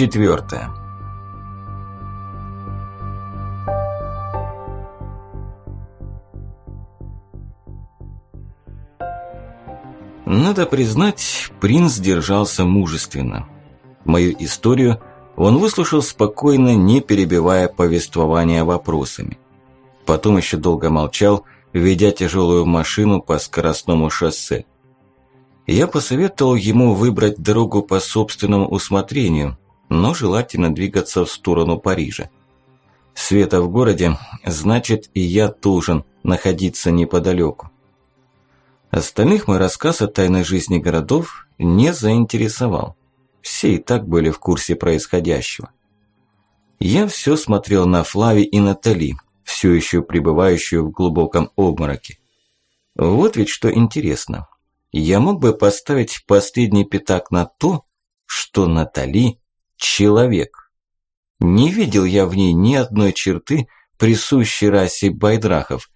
Глава четвертая. Надо признать, принц держался мужественно. Мою историю он выслушал спокойно, не перебивая повествование вопросами. Потом еще долго молчал, ведя тяжелую машину по скоростному шоссе. Я посоветовал ему выбрать дорогу по собственному усмотрению, но желательно двигаться в сторону Парижа. Света в городе, значит и я должен находиться неподалеку. Остальных мой рассказ о тайной жизни городов не заинтересовал. Все и так были в курсе происходящего. Я все смотрел на Флави и Натали, все еще пребывающую в глубоком обмороке. Вот ведь что интересно. Я мог бы поставить последний пятак на то, что Натали – человек. Не видел я в ней ни одной черты, присущей расе байдрахов.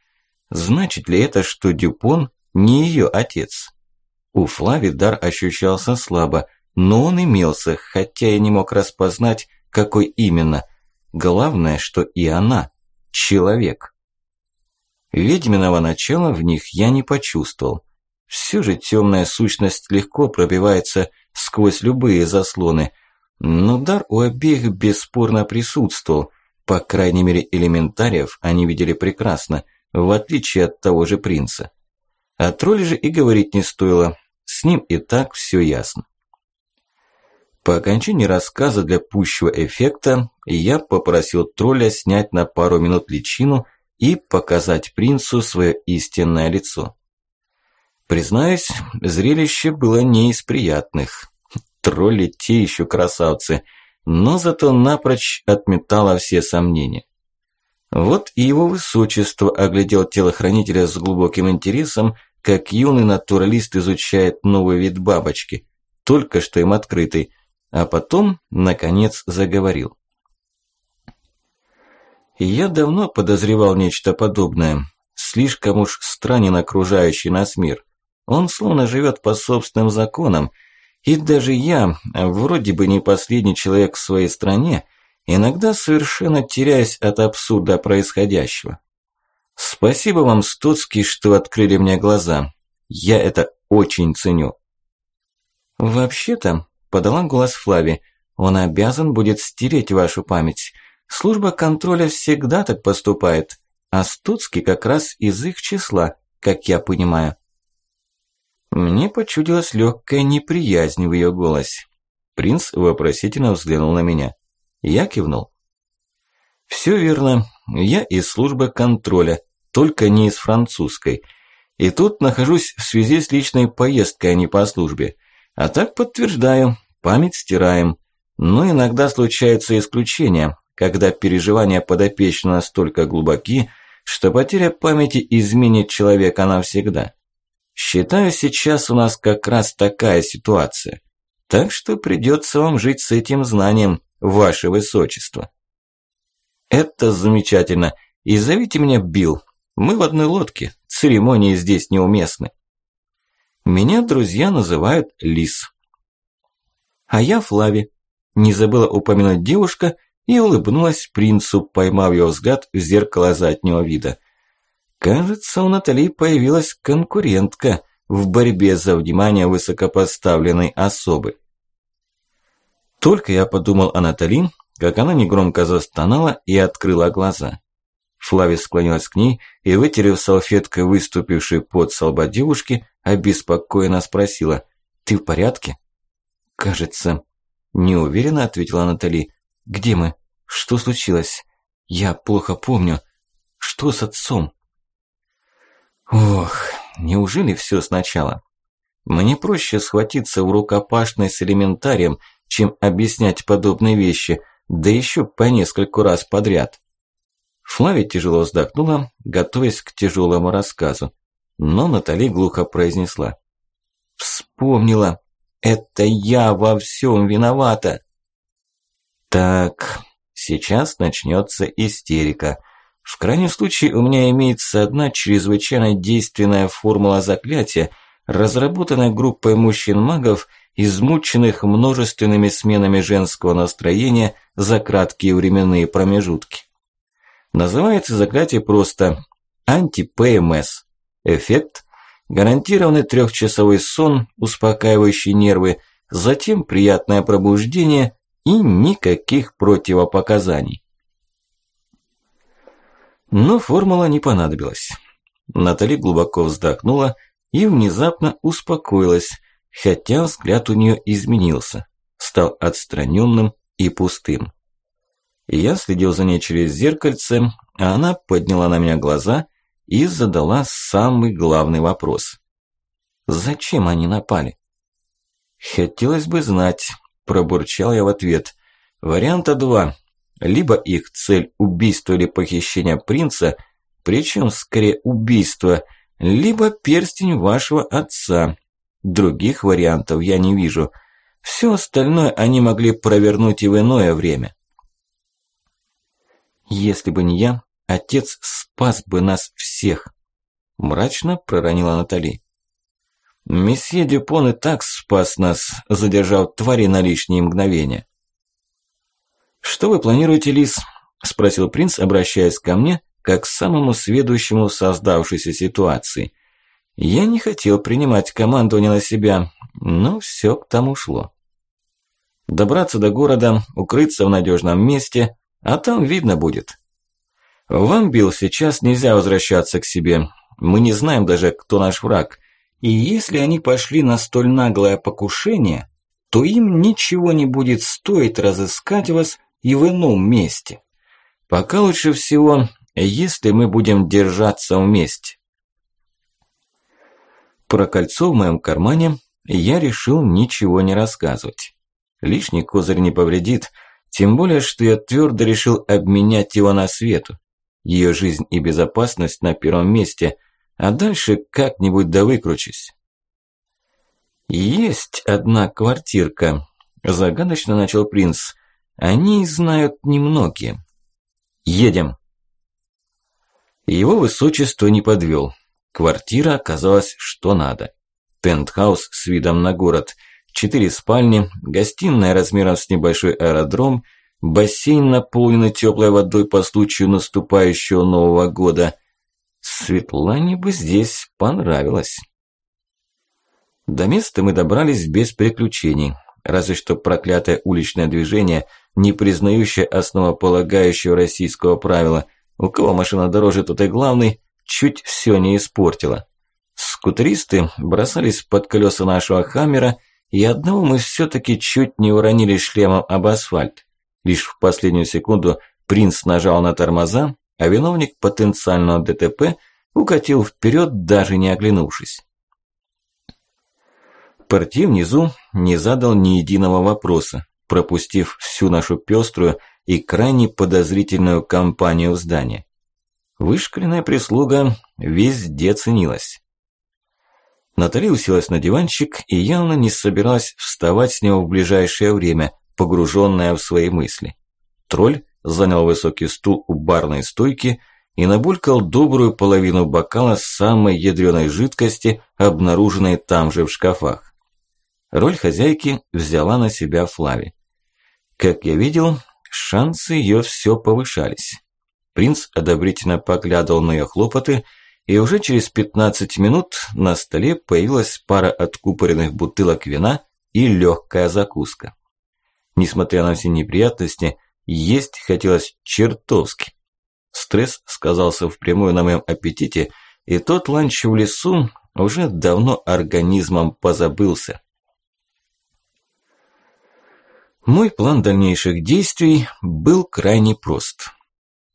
Значит ли это, что Дюпон не ее отец? У Флави дар ощущался слабо, но он имелся, хотя я не мог распознать, какой именно. Главное, что и она – человек. Ведьминого начала в них я не почувствовал. Все же темная сущность легко пробивается сквозь любые заслоны, но дар у обеих бесспорно присутствовал, по крайней мере элементариев они видели прекрасно, в отличие от того же принца. О тролле же и говорить не стоило, с ним и так все ясно. По окончании рассказа для пущего эффекта я попросил тролля снять на пару минут личину и показать принцу свое истинное лицо. Признаюсь, зрелище было не из приятных. Тролли те еще красавцы, но зато напрочь отметало все сомнения. Вот и его высочество оглядел телохранителя с глубоким интересом, как юный натуралист изучает новый вид бабочки, только что им открытый, а потом, наконец, заговорил. Я давно подозревал нечто подобное. Слишком уж странен окружающий нас мир. Он словно живет по собственным законам. И даже я, вроде бы не последний человек в своей стране, иногда совершенно теряюсь от абсурда происходящего. Спасибо вам, Стоцкий, что открыли мне глаза. Я это очень ценю. Вообще-то, подала голос Флави. Он обязан будет стереть вашу память. Служба контроля всегда так поступает, а Стуцкий как раз из их числа, как я понимаю. Мне почудилась легкая неприязнь в ее голосе. Принц вопросительно взглянул на меня. Я кивнул. Все верно. Я из службы контроля, только не из французской. И тут нахожусь в связи с личной поездкой, а не по службе. А так подтверждаю, Память стираем. Но иногда случаются исключения, когда переживания подопечного настолько глубоки, что потеря памяти изменит человека навсегда. Считаю, сейчас у нас как раз такая ситуация. Так что придется вам жить с этим знанием, ваше высочество. Это замечательно. И зовите меня Билл. Мы в одной лодке. Церемонии здесь неуместны. Меня друзья называют Лис. А я Флави. Не забыла упомянуть девушка и улыбнулась принцу, поймав его взгляд в зеркало заднего вида. Кажется, у Натали появилась конкурентка в борьбе за внимание высокопоставленной особы. Только я подумал о Натали, как она негромко застонала и открыла глаза. Флави склонилась к ней и, вытерев салфеткой выступивший под со лба девушки, обеспокоенно спросила «Ты в порядке?» «Кажется...» – неуверенно ответила Натали. «Где мы? Что случилось? Я плохо помню. Что с отцом?» Ох, неужели все сначала? Мне проще схватиться в рукопашной с элементарием, чем объяснять подобные вещи, да еще по нескольку раз подряд. Флави тяжело вздохнула, готовясь к тяжелому рассказу. Но Натали глухо произнесла. «Вспомнила. Это я во всем виновата. Так, сейчас начнется истерика. В крайнем случае у меня имеется одна чрезвычайно действенная формула заклятия, разработанная группой мужчин-магов измученных множественными сменами женского настроения за краткие временные промежутки. Называется заклятие просто анти-ПМС. Эффект – гарантированный трехчасовой сон, успокаивающий нервы, затем приятное пробуждение и никаких противопоказаний. Но формула не понадобилась. Натали глубоко вздохнула и внезапно успокоилась, хотя взгляд у нее изменился, стал отстраненным и пустым. Я следил за ней через зеркальце, а она подняла на меня глаза и задала самый главный вопрос. «Зачем они напали?» «Хотелось бы знать», – пробурчал я в ответ. «Варианта два. Либо их цель – убийство или похищение принца, причем скорее убийство, либо перстень вашего отца. Других вариантов я не вижу. Все остальное они могли провернуть и в иное время. Если бы не я, отец спас бы нас всех. Мрачно проронила Натали. Месье Дюпон и так спас нас, задержав твари на лишние мгновения. «Что вы планируете, Лис?» – спросил принц, обращаясь ко мне, как к самому сведущему в создавшейся ситуации. Я не хотел принимать командование на себя, но все к тому шло. Добраться до города, укрыться в надежном месте, а там видно будет. Вам, Билл, сейчас нельзя возвращаться к себе. Мы не знаем даже, кто наш враг. И если они пошли на столь наглое покушение, то им ничего не будет стоить разыскать вас и в ином месте. Пока лучше всего, если мы будем держаться вместе. Про кольцо в моем кармане я решил ничего не рассказывать. Лишний козырь не повредит, тем более, что я твердо решил обменять его на свету. Ее жизнь и безопасность на первом месте, а дальше как-нибудь да выкручусь. «Есть одна квартирка», – загадочно начал принц. «Они знают немногие. Едем». Его высочество не подвел. Квартира оказалась что надо. Пентхаус с видом на город, четыре спальни, гостиная размером с небольшой аэродром, бассейн, наполненный теплой водой по случаю наступающего Нового года. Светлане бы здесь понравилось. До места мы добрались без приключений, разве что проклятое уличное движение, не признающее основополагающего российского правила «у кого машина дороже, тот и главный», чуть все не испортило. Скутеристы бросались под колеса нашего хаммера, и одного мы все-таки чуть не уронили шлемом об асфальт. Лишь в последнюю секунду принц нажал на тормоза, а виновник потенциального ДТП укатил вперед, даже не оглянувшись. Портье внизу не задал ни единого вопроса, пропустив всю нашу пеструю и крайне подозрительную компанию в здании. Вышкаленная прислуга везде ценилась. Натали уселась на диванчик и явно не собиралась вставать с него в ближайшее время, погруженная в свои мысли. Тролль занял высокий стул у барной стойки и набулькал добрую половину бокала самой ядреной жидкости, обнаруженной там же в шкафах. Роль хозяйки взяла на себя Флави. Как я видел, шансы ее все повышались. Принц одобрительно поглядывал на ее хлопоты, и уже через 15 минут на столе появилась пара откупоренных бутылок вина и легкая закуска. Несмотря на все неприятности, есть хотелось чертовски. Стресс сказался впрямую на моем аппетите, и тот ланч в лесу уже давно организмом позабылся. Мой план дальнейших действий был крайне прост.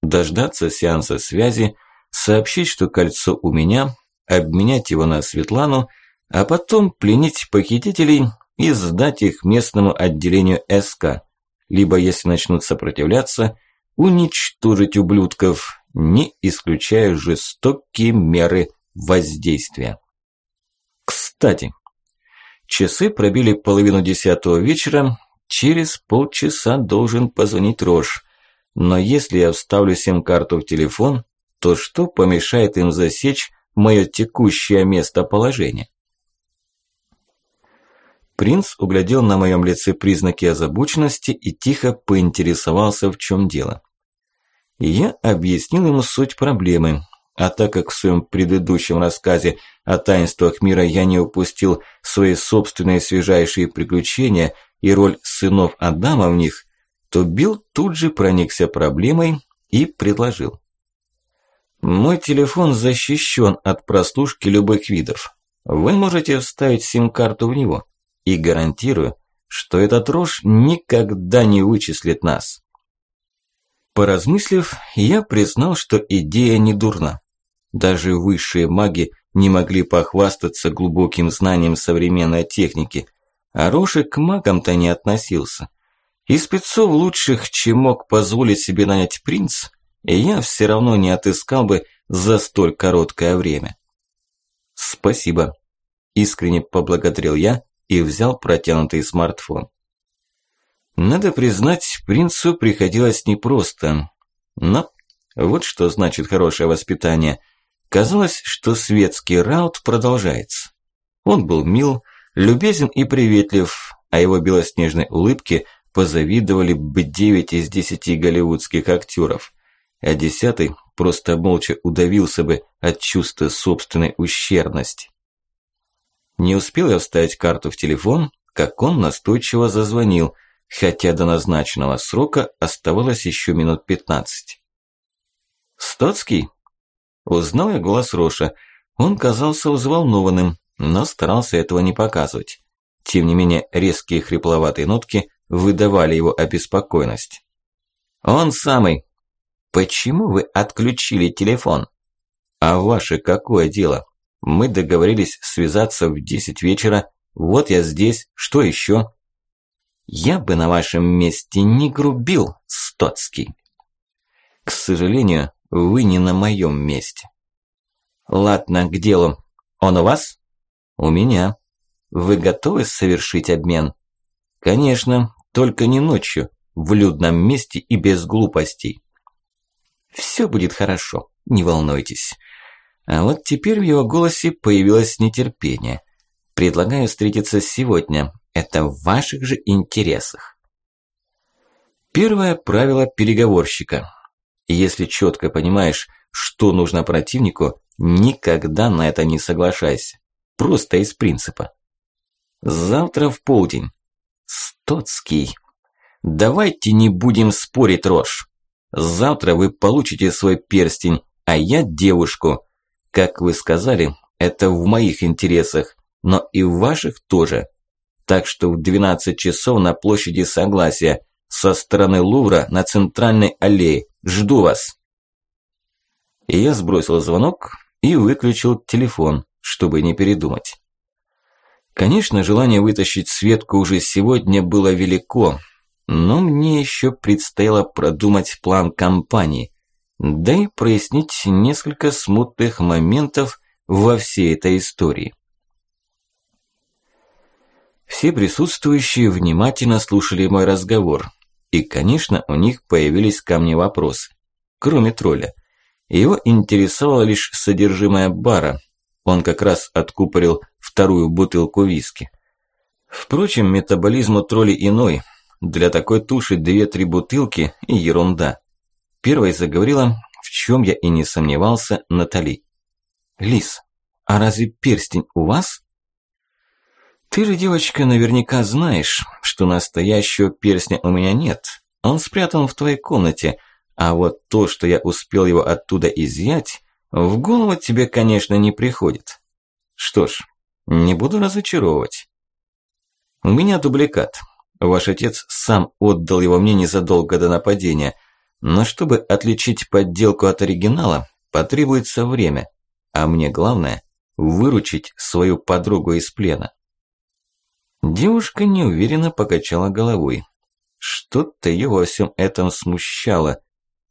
Дождаться сеанса связи, сообщить, что кольцо у меня, обменять его на Светлану, а потом пленить похитителей и сдать их местному отделению СК, либо, если начнут сопротивляться, уничтожить ублюдков, не исключая жестокие меры воздействия. Кстати, часы пробили половину десятого вечера, Через полчаса должен позвонить Рош. Но если я вставлю сим-карту в телефон, то что помешает им засечь мое текущее местоположение? Принц углядел на моем лице признаки озабоченности и тихо поинтересовался, в чем дело. Я объяснил ему суть проблемы, а так как в своем предыдущем рассказе о таинствах мира я не упустил свои собственные свежайшие приключения и роль сынов Адама в них, то Билл тут же проникся проблемой и предложил. Мой телефон защищен от прослушки любых видов. Вы можете вставить сим-карту в него. И гарантирую, что этот рожь никогда не вычислит нас. Поразмыслив, я признал, что идея не дурна. Даже высшие маги не могли похвастаться глубоким знанием современной техники, а Роши к магам-то не относился. И спецов лучших, чем мог позволить себе нанять принц, я все равно не отыскал бы за столь короткое время. «Спасибо», – искренне поблагодарил я и взял протянутый смартфон. Надо признать, принцу приходилось непросто. Но вот что значит хорошее воспитание. Казалось, что светский раут продолжается. Он был мил, любезен и приветлив, а его белоснежной улыбке позавидовали бы 9 из 10 голливудских актеров, а десятый просто молча удавился бы от чувства собственной ущербности. Не успел я вставить карту в телефон, как он настойчиво зазвонил – хотя до назначенного срока оставалось еще минут пятнадцать. «Стоцкий?» Узнал я голос Роша. Он казался взволнованным, но старался этого не показывать. Тем не менее, резкие хрипловатые нотки выдавали его обеспокоенность. «Он самый. Почему вы отключили телефон?» «А ваше какое дело? Мы договорились связаться в десять вечера. Вот я здесь. Что еще?» Я бы на вашем месте не грубил, Стоцкий. К сожалению, вы не на моем месте. Ладно, к делу. Он у вас? У меня. Вы готовы совершить обмен? Конечно, только не ночью, в людном месте и без глупостей. Все будет хорошо, не волнуйтесь. А вот теперь в его голосе появилось нетерпение. Предлагаю встретиться сегодня, это в ваших же интересах. Первое правило переговорщика. Если четко понимаешь, что нужно противнику, никогда на это не соглашайся. Просто из принципа. Завтра в полдень. Стоцкий. Давайте не будем спорить, Рош. Завтра вы получите свой перстень, а я девушку. Как вы сказали, это в моих интересах, но и в ваших тоже так что в 12 часов на площади Согласия со стороны Лувра на центральной аллее. Жду вас. Я сбросил звонок и выключил телефон, чтобы не передумать. Конечно, желание вытащить Светку уже сегодня было велико, но мне еще предстояло продумать план кампании, да и прояснить несколько смутных моментов во всей этой истории. Все присутствующие внимательно слушали мой разговор. И, конечно, у них появились ко мне вопросы. Кроме тролля. Его интересовало лишь содержимое бара. Он как раз откупорил вторую бутылку виски. Впрочем, метаболизм у тролля иной. Для такой туши две-три бутылки и ерунда. Первой заговорила, в чем я и не сомневался, Натали. «Лис, а разве перстень у вас?» Ты же, девочка, наверняка знаешь, что настоящего перстня у меня нет. Он спрятан в твоей комнате, а вот то, что я успел его оттуда изъять, в голову тебе, конечно, не приходит. Что ж, не буду разочаровывать. У меня дубликат. Ваш отец сам отдал его мне незадолго до нападения, но чтобы отличить подделку от оригинала, потребуется время, а мне главное – выручить свою подругу из плена. Девушка неуверенно покачала головой. Что-то ее во всем этом смущало.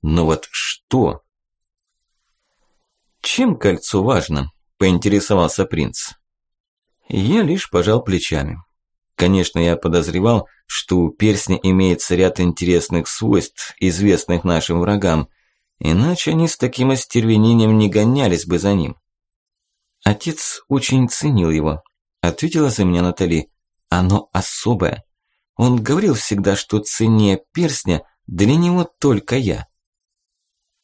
Но вот что? «Чем кольцо важно?» – поинтересовался принц. Я лишь пожал плечами. Конечно, я подозревал, что у перстня имеется ряд интересных свойств, известных нашим врагам, иначе они с таким остервенением не гонялись бы за ним. Отец очень ценил его, ответила за меня Натали. Оно особое. Он говорил всегда, что ценнее перстня для него только я.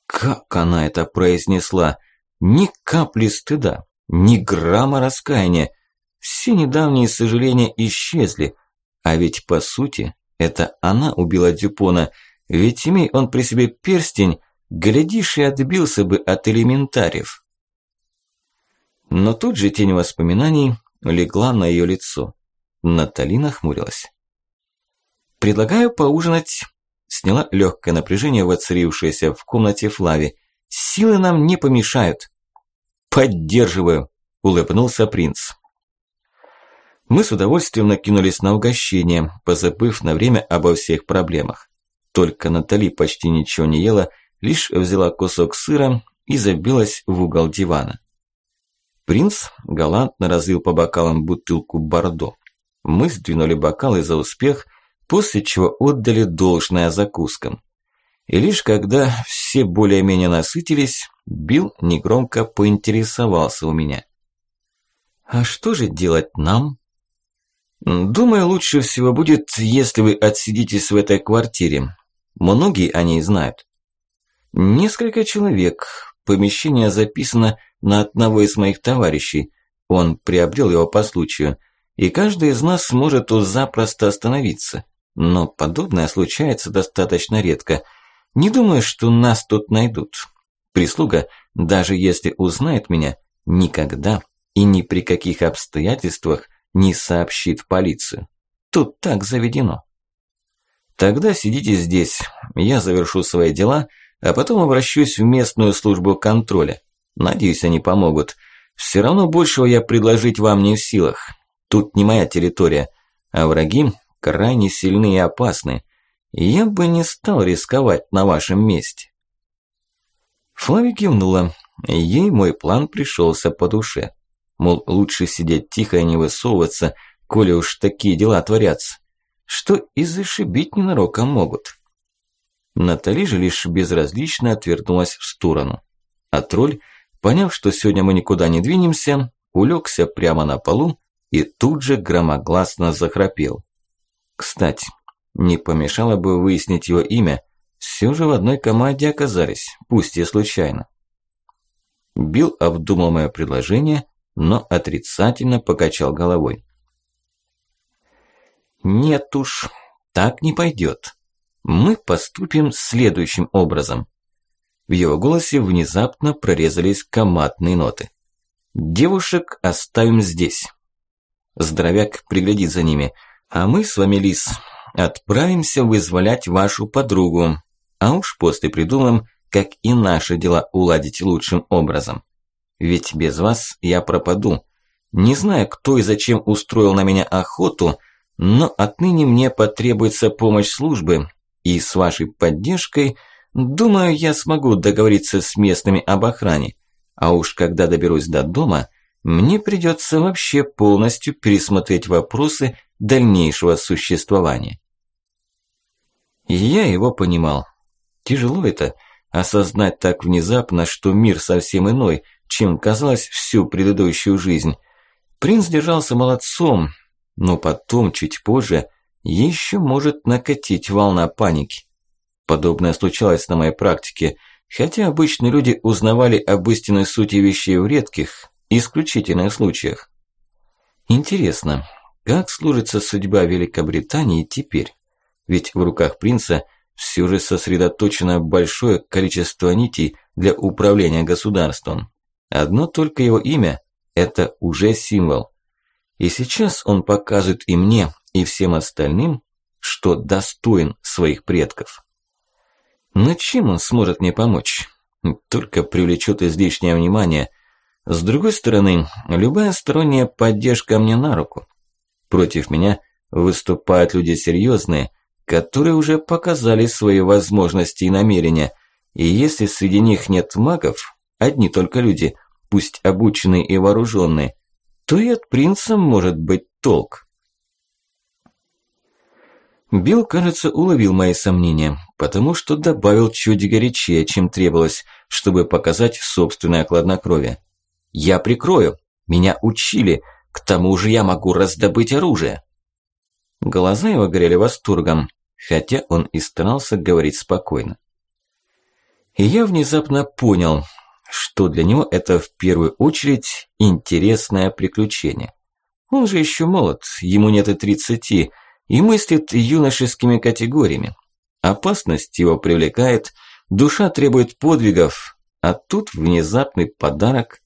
Как она это произнесла? Ни капли стыда, ни грамма раскаяния. Все недавние сожаления исчезли. А ведь по сути, это она убила Дюпона. Ведь имей он при себе перстень, глядишь и отбился бы от элементариев. Но тут же тень воспоминаний легла на ее лицо. Натали нахмурилась. «Предлагаю поужинать», – сняла легкое напряжение, воцарившееся в комнате Флави. «Силы нам не помешают». «Поддерживаю», – улыбнулся принц. Мы с удовольствием накинулись на угощение, позабыв на время обо всех проблемах. Только Натали почти ничего не ела, лишь взяла кусок сыра и забилась в угол дивана. Принц галантно разлил по бокалам бутылку бордо. Мы сдвинули бокалы за успех, после чего отдали должное закускам. И лишь когда все более-менее насытились, Билл негромко поинтересовался у меня. «А что же делать нам?» «Думаю, лучше всего будет, если вы отсидитесь в этой квартире. Многие о ней знают. Несколько человек. Помещение записано на одного из моих товарищей. Он приобрел его по случаю. И каждый из нас может запросто остановиться. Но подобное случается достаточно редко. Не думаю, что нас тут найдут. Прислуга, даже если узнает меня, никогда и ни при каких обстоятельствах не сообщит в полицию. Тут так заведено. Тогда сидите здесь, я завершу свои дела, а потом обращусь в местную службу контроля. Надеюсь, они помогут. Все равно большего я предложить вам не в силах. Тут не моя территория, а враги крайне сильны и опасны. Я бы не стал рисковать на вашем месте. Флави кивнула. Ей мой план пришелся по душе. Мол, лучше сидеть тихо и не высовываться, коли уж такие дела творятся. Что и зашибить ненароком могут. Натали же лишь безразлично отвернулась в сторону. А тролль, поняв, что сегодня мы никуда не двинемся, улегся прямо на полу и тут же громогласно захрапел. Кстати, не помешало бы выяснить его имя, все же в одной команде оказались, пусть и случайно. Билл обдумал мое предложение но отрицательно покачал головой. «Нет уж, так не пойдет. Мы поступим следующим образом». В его голосе внезапно прорезались коматные ноты. «Девушек оставим здесь». Здоровяк приглядит за ними, а мы с вами, Лис, отправимся вызволять вашу подругу, а уж после придумаем, как и наши дела уладить лучшим образом. Ведь без вас я пропаду. Не знаю, кто и зачем устроил на меня охоту, но отныне мне потребуется помощь службы, и с вашей поддержкой, думаю, я смогу договориться с местными об охране. А уж когда доберусь до дома, мне придется вообще полностью пересмотреть вопросы дальнейшего существования. Я его понимал. Тяжело это – осознать так внезапно, что мир совсем иной – чем казалось всю предыдущую жизнь. Принц держался молодцом, но потом, чуть позже, еще может накатить волна паники. Подобное случалось на моей практике, хотя обычные люди узнавали об истинной сути вещей в редких, исключительных случаях. Интересно, как сложится судьба Великобритании теперь? Ведь в руках принца все же сосредоточено большое количество нитей для управления государством. Одно только его имя – это уже символ. И сейчас он показывает и мне, и всем остальным, что достоин своих предков. Но чем он сможет мне помочь? Только привлечет излишнее внимание. С другой стороны, любая сторонняя поддержка мне на руку. Против меня выступают люди серьезные, которые уже показали свои возможности и намерения. И если среди них нет магов, одни только люди, пусть обученные и вооруженные, то и от принца может быть толк. Билл, кажется, уловил мои сомнения, потому что добавил чуть горячее, чем требовалось, чтобы показать собственное хладнокровие. «Я прикрою. Меня учили. К тому же я могу раздобыть оружие». Глаза его горели восторгом, хотя он и старался говорить спокойно. И я внезапно понял, что для него это в первую очередь интересное приключение. Он же еще молод, ему нет и тридцати, и мыслит юношескими категориями. Опасность его привлекает, душа требует подвигов, а тут внезапный подарок,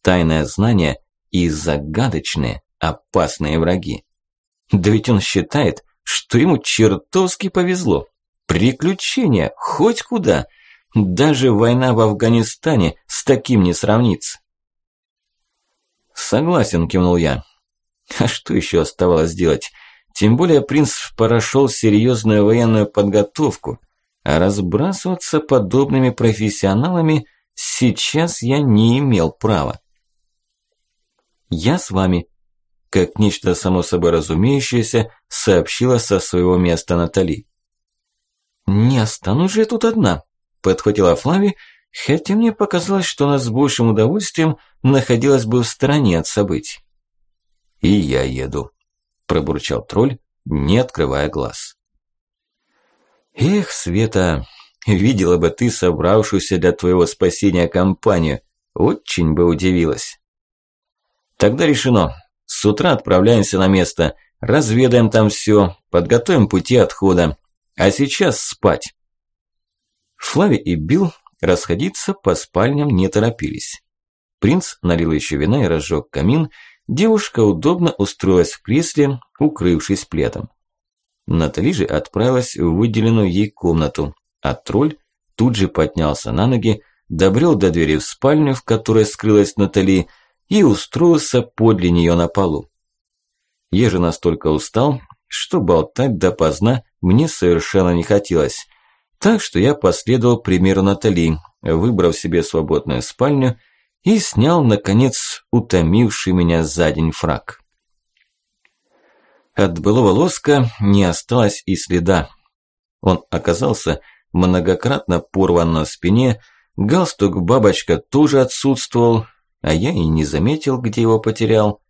тайное знание и загадочные, опасные враги. Да ведь он считает, что ему чертовски повезло. Приключения хоть куда. Даже война в Афганистане с таким не сравнится. Согласен, кивнул я. А что еще оставалось делать? Тем более принц прошел серьезную военную подготовку, а разбрасываться подобными профессионалами сейчас я не имел права. «Я с вами», – как нечто само собой разумеющееся, сообщила со своего места Натали. «Не останусь же я тут одна», – подхватила Флави, хотя мне показалось, что она с большим удовольствием находилась бы в стороне от событий. «И я еду», – пробурчал тролль, не открывая глаз. «Эх, Света, видела бы ты собравшуюся для твоего спасения компанию, очень бы удивилась». Тогда решено. С утра отправляемся на место, разведаем там все, подготовим пути отхода. А сейчас спать. Флави и Билл расходиться по спальням не торопились. Принц налил еще вина и разжег камин, девушка удобно устроилась в кресле, укрывшись пледом. Натали же отправилась в выделенную ей комнату, а тролль тут же поднялся на ноги, добрел до двери в спальню, в которой скрылась Натали, и устроился подле нее на полу. Я же настолько устал, что болтать допоздна мне совершенно не хотелось, так что я последовал примеру Натали, выбрав себе свободную спальню и снял, наконец, утомивший меня за день фраг. От былого лоска не осталось и следа. Он оказался многократно порван на спине, галстук-бабочка тоже отсутствовал, а я и не заметил, где его потерял.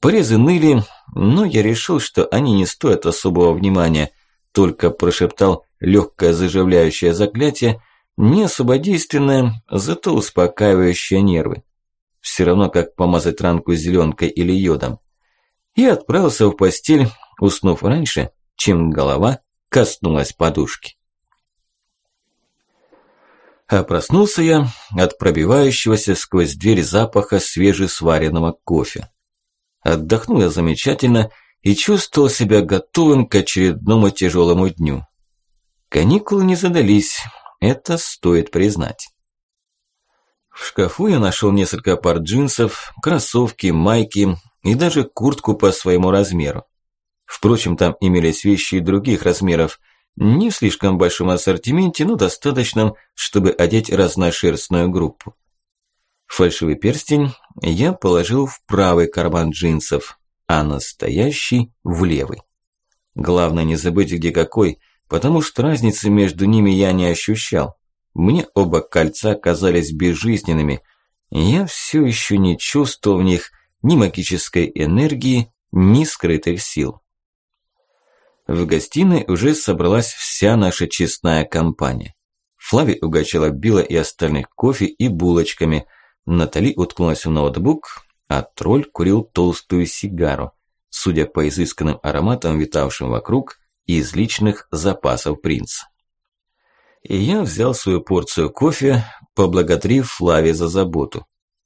Порезы ныли, но я решил, что они не стоят особого внимания, только прошептал легкое заживляющее заклятие, не особо действенное, зато успокаивающее нервы. Все равно, как помазать ранку зеленкой или йодом. И отправился в постель, уснув раньше, чем голова коснулась подушки. А проснулся я от пробивающегося сквозь дверь запаха свежесваренного кофе. Отдохнул я замечательно и чувствовал себя готовым к очередному тяжелому дню. Каникулы не задались, это стоит признать. В шкафу я нашел несколько пар джинсов, кроссовки, майки и даже куртку по своему размеру. Впрочем, там имелись вещи и других размеров, не в слишком большом ассортименте, но достаточном, чтобы одеть разношерстную группу. Фальшивый перстень я положил в правый карман джинсов, а настоящий в левый. Главное не забыть где какой, потому что разницы между ними я не ощущал. Мне оба кольца казались безжизненными, я все еще не чувствовал в них ни магической энергии, ни скрытых сил. В гостиной уже собралась вся наша честная компания. Флави угощала Билла и остальных кофе и булочками. Натали уткнулась в ноутбук, а тролль курил толстую сигару, судя по изысканным ароматам, витавшим вокруг, из личных запасов принца. И я взял свою порцию кофе, поблагодарив Флави за заботу.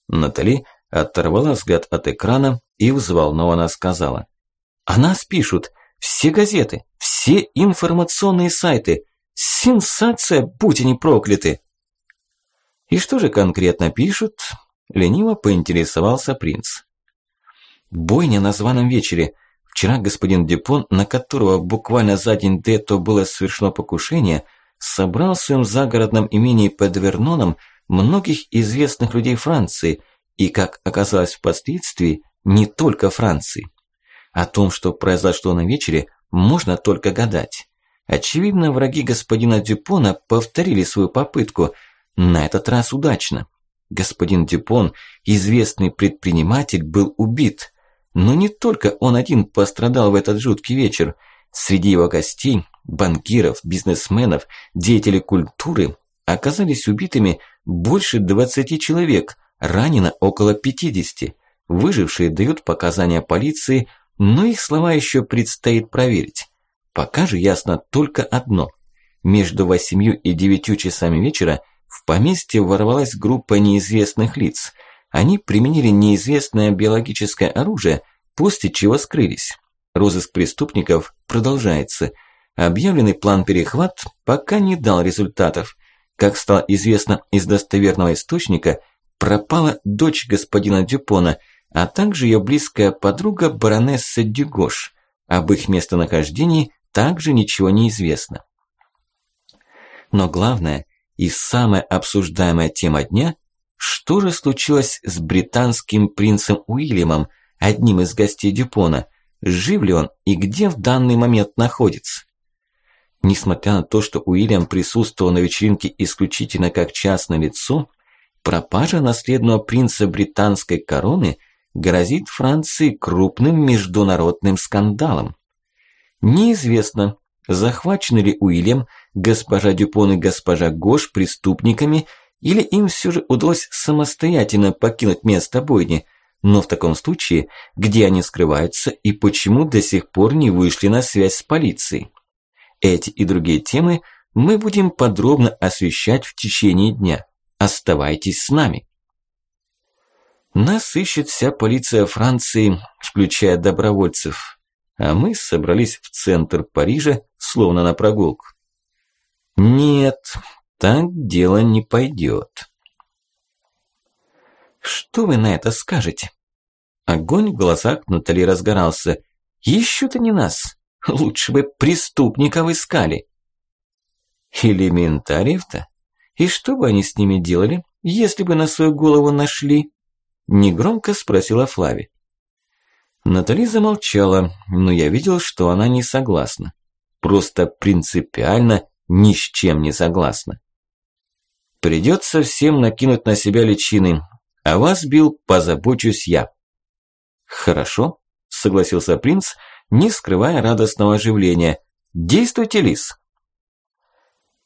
Натали оторвала взгляд от экрана и взволнованно сказала. «О нас пишут!» Все газеты, все информационные сайты. Сенсация, будь они прокляты. И что же конкретно пишут? Лениво поинтересовался принц. Бойня на званом вечере. Вчера господин Дюпон, на которого буквально за день до этого было совершено покушение, собрал в своем загородном имении под Верноном многих известных людей Франции и, как оказалось впоследствии, не только Франции. О том, что произошло на вечере, можно только гадать. Очевидно, враги господина Дюпона повторили свою попытку, на этот раз удачно. Господин Дюпон, известный предприниматель, был убит, Но не только он один пострадал в этот жуткий вечер. Среди его гостей, банкиров, бизнесменов, деятелей культуры оказались убитыми больше 20 человек, ранено около 50. Выжившие дают показания полиции, но их слова еще предстоит проверить. Пока же ясно только одно. Между восемью и девятью часами вечера в поместье ворвалась группа неизвестных лиц. Они применили неизвестное биологическое оружие, после чего скрылись. Розыск преступников продолжается. Объявленный план перехват пока не дал результатов. Как стало известно из достоверного источника, пропала дочь господина Дюпона, а также ее близкая подруга баронесса Дюгош. Об их местонахождении также ничего не известно. Но главное и самая обсуждаемая тема дня – что же случилось с британским принцем Уильямом, одним из гостей Дюпона? Жив ли он и где в данный момент находится? Несмотря на то, что Уильям присутствовал на вечеринке исключительно как частное лицо, пропажа наследного принца британской короны грозит Франции крупным международным скандалом. Неизвестно, захвачены ли Уильям, госпожа Дюпон и госпожа Гош преступниками, или им все же удалось самостоятельно покинуть место бойни, но в таком случае, где они скрываются и почему до сих пор не вышли на связь с полицией. Эти и другие темы мы будем подробно освещать в течение дня. Оставайтесь с нами. Нас ищет вся полиция Франции, включая добровольцев, а мы собрались в центр Парижа, словно на прогулку. Нет, так дело не пойдет. Что вы на это скажете? Огонь в глазах Натали разгорался. Ищут они нас. Лучше бы преступников искали. Элементариев-то? И что бы они с ними делали, если бы на свою голову нашли? Негромко спросила Флави. Натали замолчала, но я видел, что она не согласна. Просто принципиально ни с чем не согласна. Придется всем накинуть на себя личины, а вас, Билл, позабочусь я. Хорошо, согласился принц, не скрывая радостного оживления. Действуйте, Лис.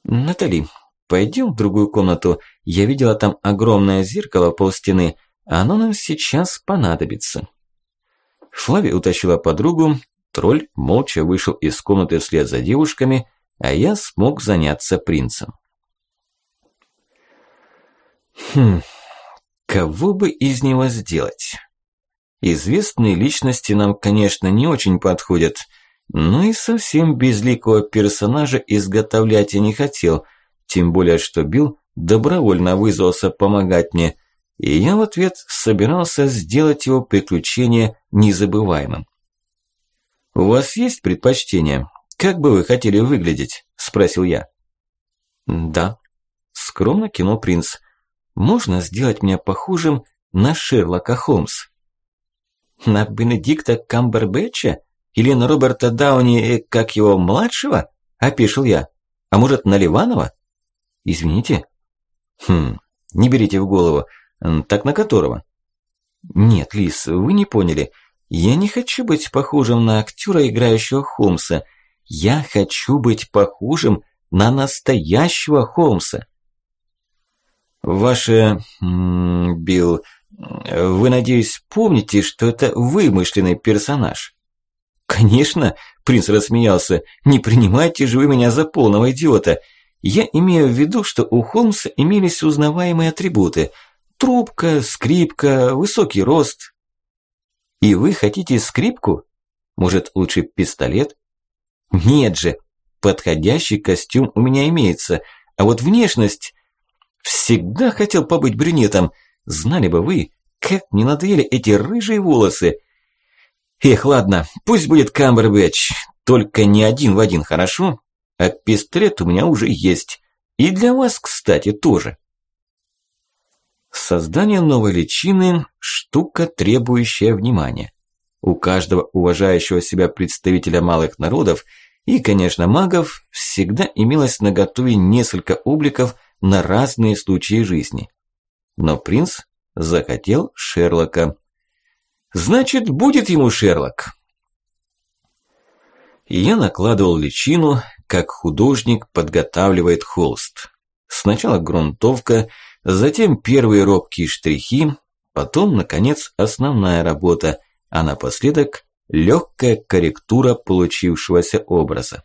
Натали, пойдем в другую комнату. Я видела там огромное зеркало полстены. Оно нам сейчас понадобится. Флави утащила подругу, тролль молча вышел из комнаты вслед за девушками, а я смог заняться принцем. Хм, кого бы из него сделать? Известные личности нам, конечно, не очень подходят, но и совсем безликого персонажа изготовлять я не хотел, тем более, что Билл добровольно вызвался помогать мне, и я в ответ собирался сделать его приключение незабываемым. «У вас есть предпочтение? Как бы вы хотели выглядеть?» – спросил я. «Да», – скромно кинул принц. «Можно сделать меня похожим на Шерлока Холмса?» На Бенедикта Камбербэтча? Или на Роберта Дауни, э, как его, младшего? Опишил я. А может, на Ливанова? Извините? Хм, не берите в голову. Так на которого? Нет, Лис, вы не поняли. Я не хочу быть похожим на актера, играющего Холмса. Я хочу быть похожим на настоящего Холмса. Ваше, Билл, вы, надеюсь, помните, что это вымышленный персонаж? Конечно, принц рассмеялся. Не принимайте же вы меня за полного идиота. Я имею в виду, что у Холмса имелись узнаваемые атрибуты. Трубка, скрипка, высокий рост. И вы хотите скрипку? Может, лучше пистолет? Нет же, подходящий костюм у меня имеется, а вот внешность... Всегда хотел побыть брюнетом – Знали бы вы, как мне надоели эти рыжие волосы. Эх, ладно, пусть будет Камбербэтч, только не один в один, хорошо? А пистолет у меня уже есть. И для вас, кстати, тоже. Создание новой личины – штука, требующая внимания. У каждого уважающего себя представителя малых народов и, конечно, магов всегда имелось наготове несколько обликов на разные случаи жизни. Но принц захотел Шерлока. Значит, будет ему Шерлок. Я накладывал личину, как художник подготавливает холст. Сначала грунтовка, затем первые робкие штрихи, потом, наконец, основная работа, а напоследок легкая корректура получившегося образа.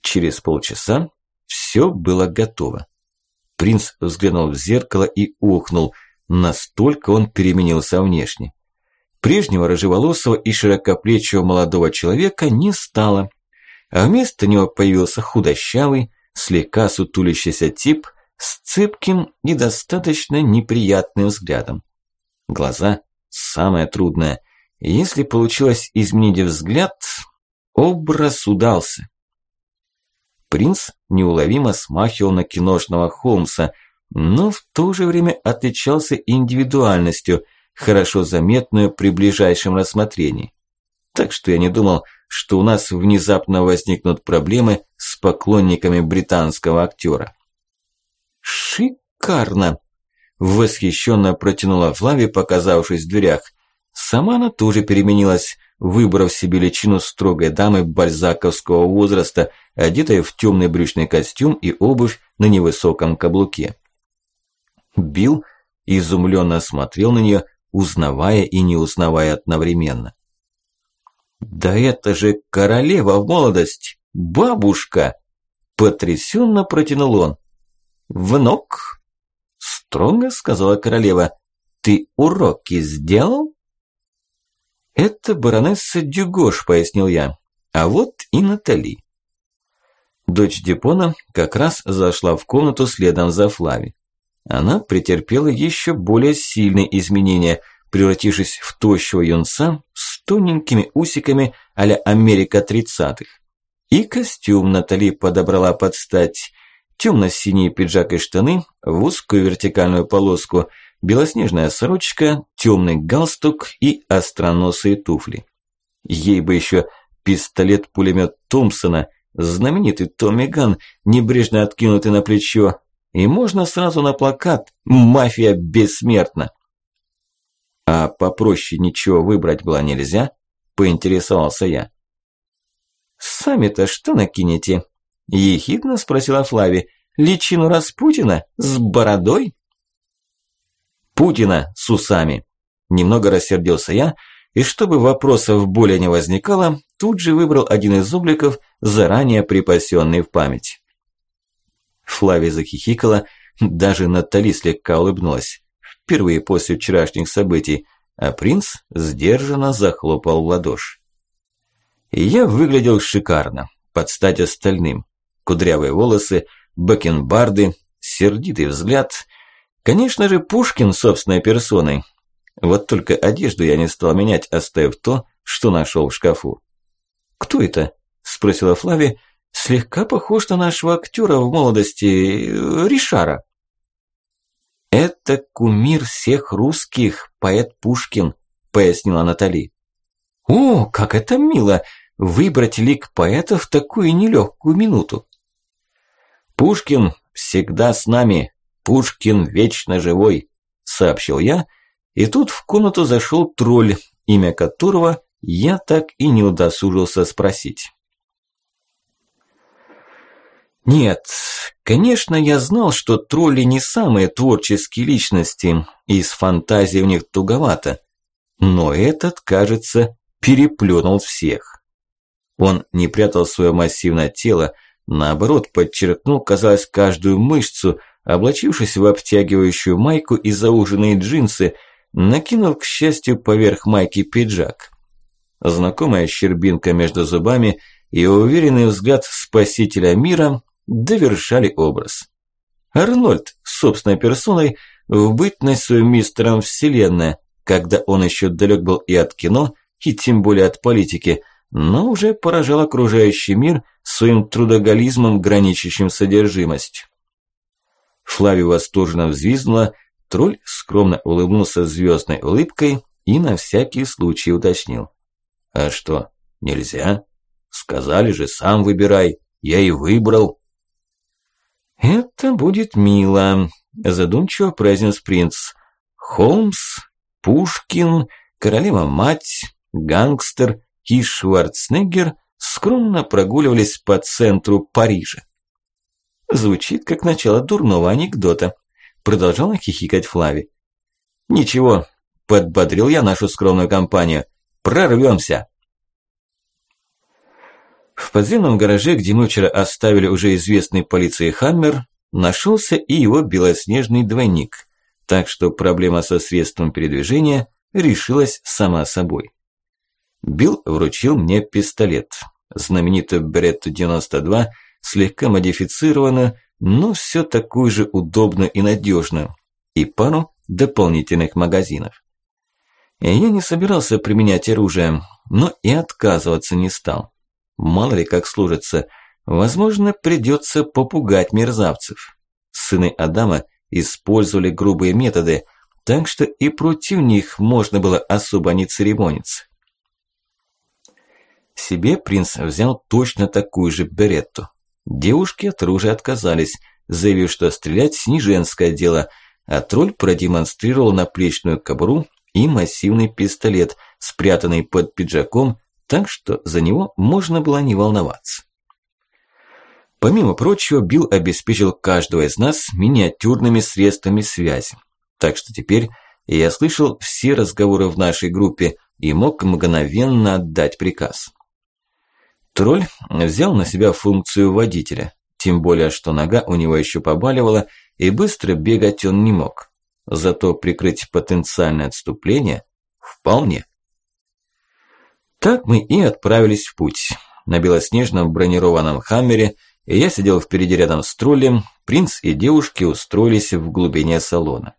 Через полчаса все было готово. Принц взглянул в зеркало и ухнул, настолько он переменился внешне. Прежнего рыжеволосого и широкоплечего молодого человека не стало, а вместо него появился худощавый, слегка сутулящийся тип с цепким и достаточно неприятным взглядом. Глаза – самое трудное. Если получилось изменить взгляд, образ удался. Принц неуловимо смахивал на киношного Холмса, но в то же время отличался индивидуальностью, хорошо заметную при ближайшем рассмотрении. Так что я не думал, что у нас внезапно возникнут проблемы с поклонниками британского актера. «Шикарно!» – восхищенно протянула Флави, показавшись в дверях. Сама она тоже переменилась, выбрав себе личину строгой дамы бальзаковского возраста, одетой в темный брючный костюм и обувь на невысоком каблуке. Билл изумленно смотрел на нее, узнавая и не узнавая одновременно. «Да это же королева в молодость! Бабушка!» Потрясенно протянул он. «Внук!» Строго сказала королева. «Ты уроки сделал?» «Это баронесса Дюгош», пояснил я. «А вот и Натали». Дочь Дипона как раз зашла в комнату следом за Флави она претерпела еще более сильные изменения, превратившись в тощего юнца с тоненькими усиками а-ля Америка тридцатых. И костюм Натали подобрала под стать. Темно-синий пиджак и штаны в узкую вертикальную полоску, белоснежная сорочка, темный галстук и остроносые туфли. Ей бы еще пистолет-пулемет Томпсона, знаменитый Томми Ган, небрежно откинутый на плечо, и можно сразу на плакат «Мафия бессмертна». А попроще ничего выбрать было нельзя, поинтересовался я. «Сами-то что накинете?» – ехидно спросила Флави. «Личину Распутина? С бородой?» «Путина с усами!» Немного рассердился я, и чтобы вопросов более не возникало, тут же выбрал один из обликов, заранее припасенный в память. Флави захихикала, даже Натали слегка улыбнулась. Впервые после вчерашних событий, а принц сдержанно захлопал в ладоши. Я выглядел шикарно, под стать остальным. Кудрявые волосы, бакенбарды, сердитый взгляд. Конечно же, Пушкин собственной персоной. Вот только одежду я не стал менять, оставив то, что нашел в шкафу. «Кто это?» – спросила Флави, слегка похож на нашего актера в молодости, Ришара. «Это кумир всех русских, поэт Пушкин», – пояснила Натали. «О, как это мило! Выбрать лик поэта в такую нелегкую минуту!» «Пушкин всегда с нами, Пушкин вечно живой», – сообщил я, и тут в комнату зашел тролль, имя которого я так и не удосужился спросить. Нет, конечно, я знал, что тролли не самые творческие личности, и с фантазией у них туговато. Но этот, кажется, переплюнул всех. Он не прятал свое массивное тело, наоборот, подчеркнул, казалось, каждую мышцу, облачившись в обтягивающую майку и зауженные джинсы, накинув, к счастью, поверх майки пиджак. Знакомая щербинка между зубами и уверенный взгляд спасителя мира довершали образ. Арнольд собственной персоной в бытность своим мистером Вселенная, когда он еще далек был и от кино, и тем более от политики, но уже поражал окружающий мир своим трудоголизмом, граничащим содержимостью. Флави восторженно взвизгнула, тролль скромно улыбнулся звездной улыбкой и на всякий случай уточнил. «А что, нельзя? Сказали же, сам выбирай, я и выбрал». «Это будет мило», – задумчиво произнес принц. «Холмс, Пушкин, королева-мать, гангстер и Шварценеггер скромно прогуливались по центру Парижа. Звучит как начало дурного анекдота, продолжала хихикать Флави. Ничего, подбодрил я нашу скромную компанию. Прорвемся. В подземном гараже, где мы вчера оставили уже известный полиции Хаммер, нашелся и его белоснежный двойник, так что проблема со средством передвижения решилась сама собой. Билл вручил мне пистолет, знаменитую Беретту 92, слегка модифицированную, но все такую же удобную и надежную, и пару дополнительных магазинов. Я не собирался применять оружие, но и отказываться не стал. Мало ли как служится, возможно, придется попугать мерзавцев. Сыны Адама использовали грубые методы, так что и против них можно было особо не церемониться. Себе принц взял точно такую же беретту. Девушки от оружия отказались, заявив, что стрелять не женское дело, а тролль продемонстрировал наплечную кобуру и массивный пистолет, спрятанный под пиджаком, так что за него можно было не волноваться. Помимо прочего, Билл обеспечил каждого из нас миниатюрными средствами связи. Так что теперь я слышал все разговоры в нашей группе и мог мгновенно отдать приказ. Тролль взял на себя функцию водителя, тем более, что нога у него еще побаливала, и быстро бегать он не мог. Зато прикрыть потенциальное отступление вполне. Так мы и отправились в путь. На белоснежном бронированном хаммере я сидел впереди рядом с троллем, принц и девушки устроились в глубине салона.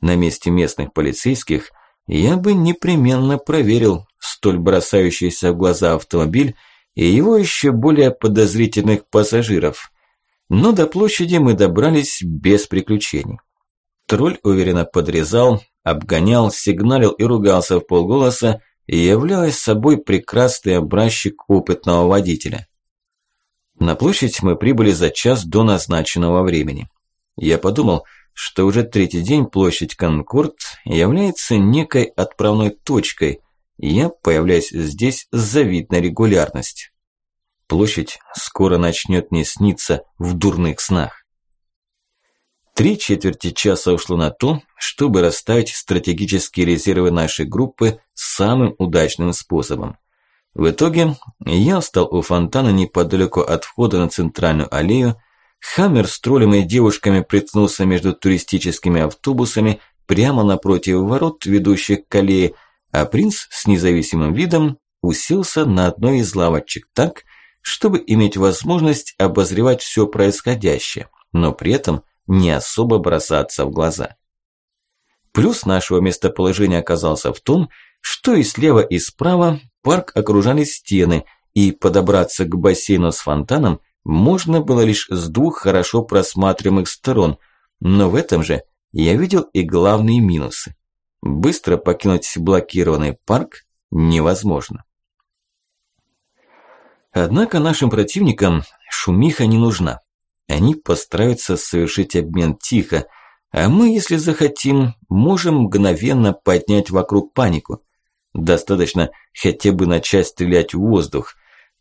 На месте местных полицейских я бы непременно проверил столь бросающийся в глаза автомобиль и его еще более подозрительных пассажиров. Но до площади мы добрались без приключений. Тролль уверенно подрезал, обгонял, сигналил и ругался в полголоса, и являлась собой прекрасный образчик опытного водителя. На площадь мы прибыли за час до назначенного времени. Я подумал, что уже третий день площадь Конкорд является некой отправной точкой, я появляюсь здесь с завидной регулярностью. Площадь скоро начнет не сниться в дурных снах. Три четверти часа ушло на то, чтобы расставить стратегические резервы нашей группы самым удачным способом. В итоге я встал у фонтана неподалеку от входа на центральную аллею, Хаммер с троллем и девушками приткнулся между туристическими автобусами прямо напротив ворот, ведущих к аллее, а принц с независимым видом уселся на одной из лавочек так, чтобы иметь возможность обозревать все происходящее, но при этом не особо бросаться в глаза. Плюс нашего местоположения оказался в том, что и слева, и справа парк окружали стены, и подобраться к бассейну с фонтаном можно было лишь с двух хорошо просматриваемых сторон, но в этом же я видел и главные минусы. Быстро покинуть блокированный парк невозможно. Однако нашим противникам шумиха не нужна. Они постараются совершить обмен тихо, а мы, если захотим, можем мгновенно поднять вокруг панику. Достаточно хотя бы начать стрелять в воздух.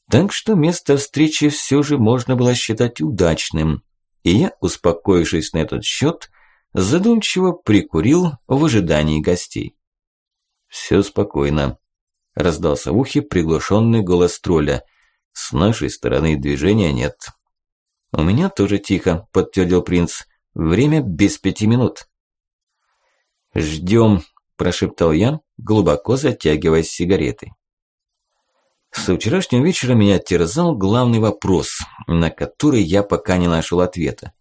Так что место встречи все же можно было считать удачным. И я, успокоившись на этот счет, задумчиво прикурил в ожидании гостей. Все спокойно. Раздался в ухе приглушенный голос тролля. С нашей стороны движения нет. У меня тоже тихо, подтвердил принц. Время без пяти минут. Ждем, прошептал я, глубоко затягиваясь сигаретой. Со вчерашнего вечера меня терзал главный вопрос, на который я пока не нашел ответа.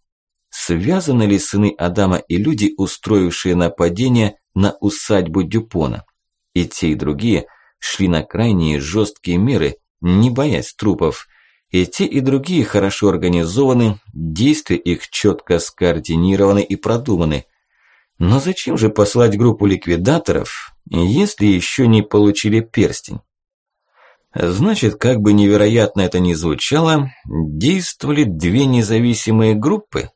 Связаны ли сыны Адама и люди, устроившие нападение на усадьбу Дюпона? И те, и другие шли на крайние жесткие меры, не боясь трупов. И те, и другие хорошо организованы, действия их четко скоординированы и продуманы. Но зачем же послать группу ликвидаторов, если еще не получили перстень? Значит, как бы невероятно это ни звучало, действовали две независимые группы,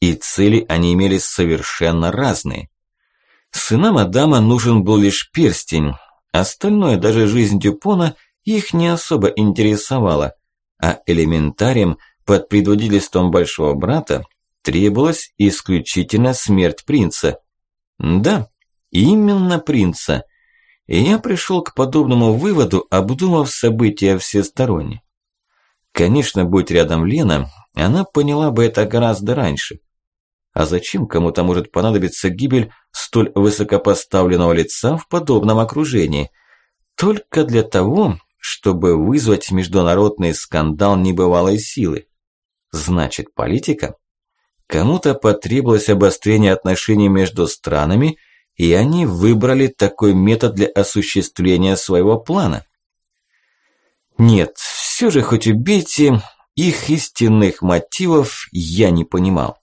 и цели они имели совершенно разные. Сынам Адама нужен был лишь перстень, Остальное, даже жизнь Дюпона, их не особо интересовало, а элементарием под предводительством большого брата требовалась исключительно смерть принца. Да, именно принца. И я пришел к подобному выводу, обдумав события всесторонне. Конечно, будь рядом Лена, она поняла бы это гораздо раньше. А зачем кому-то может понадобиться гибель столь высокопоставленного лица в подобном окружении? Только для того, чтобы вызвать международный скандал небывалой силы. Значит, политика? Кому-то потребовалось обострение отношений между странами, и они выбрали такой метод для осуществления своего плана. Нет, все же хоть убейте, их истинных мотивов я не понимал.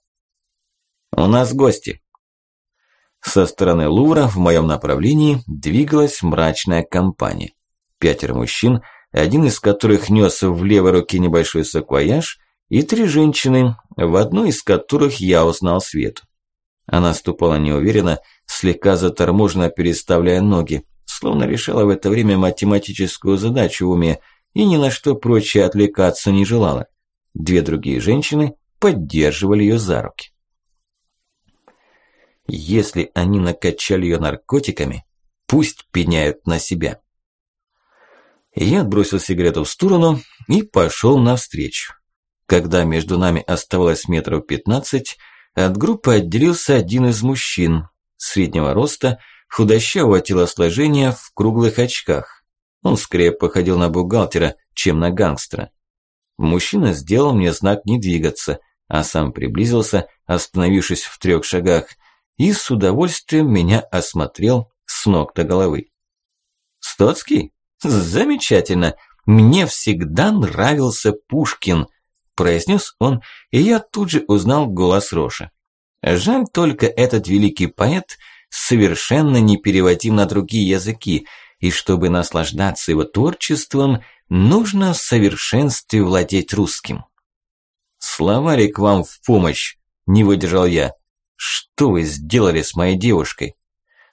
У нас гости. Со стороны Лувра в моем направлении двигалась мрачная компания. Пятеро мужчин, один из которых нес в левой руке небольшой саквояж, и три женщины, в одной из которых я узнал Свету. Она ступала неуверенно, слегка заторможенно переставляя ноги, словно решала в это время математическую задачу в уме – и ни на что прочее отвлекаться не желала. Две другие женщины поддерживали ее за руки. Если они накачали ее наркотиками, пусть пеняют на себя. Я отбросил сигарету в сторону и пошел навстречу. Когда между нами оставалось метров пятнадцать, от группы отделился один из мужчин, среднего роста, худощавого телосложения в круглых очках. Он скорее походил на бухгалтера, чем на гангстера. Мужчина сделал мне знак не двигаться, а сам приблизился, остановившись в трех шагах, и с удовольствием меня осмотрел с ног до головы. «Стоцкий? Замечательно! Мне всегда нравился Пушкин!» произнес он, и я тут же узнал голос Роша. Жаль только этот великий поэт совершенно не переводим на другие языки, и чтобы наслаждаться его творчеством, нужно в совершенстве владеть русским. «Словарик вам в помощь!» – не выдержал я. «Что вы сделали с моей девушкой?»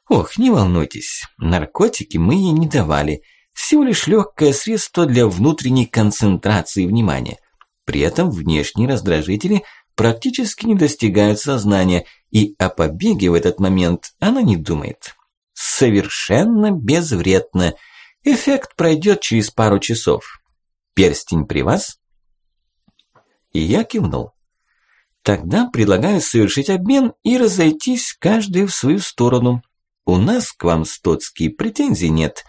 «Ох, не волнуйтесь, наркотики мы ей не давали. Всего лишь легкое средство для внутренней концентрации внимания. При этом внешние раздражители практически не достигают сознания, и о побеге в этот момент она не думает совершенно безвредно. Эффект пройдет через пару часов. Перстень при вас? И я кивнул. Тогда предлагаю совершить обмен и разойтись каждый в свою сторону. У нас к вам, Стоцкий, претензий нет.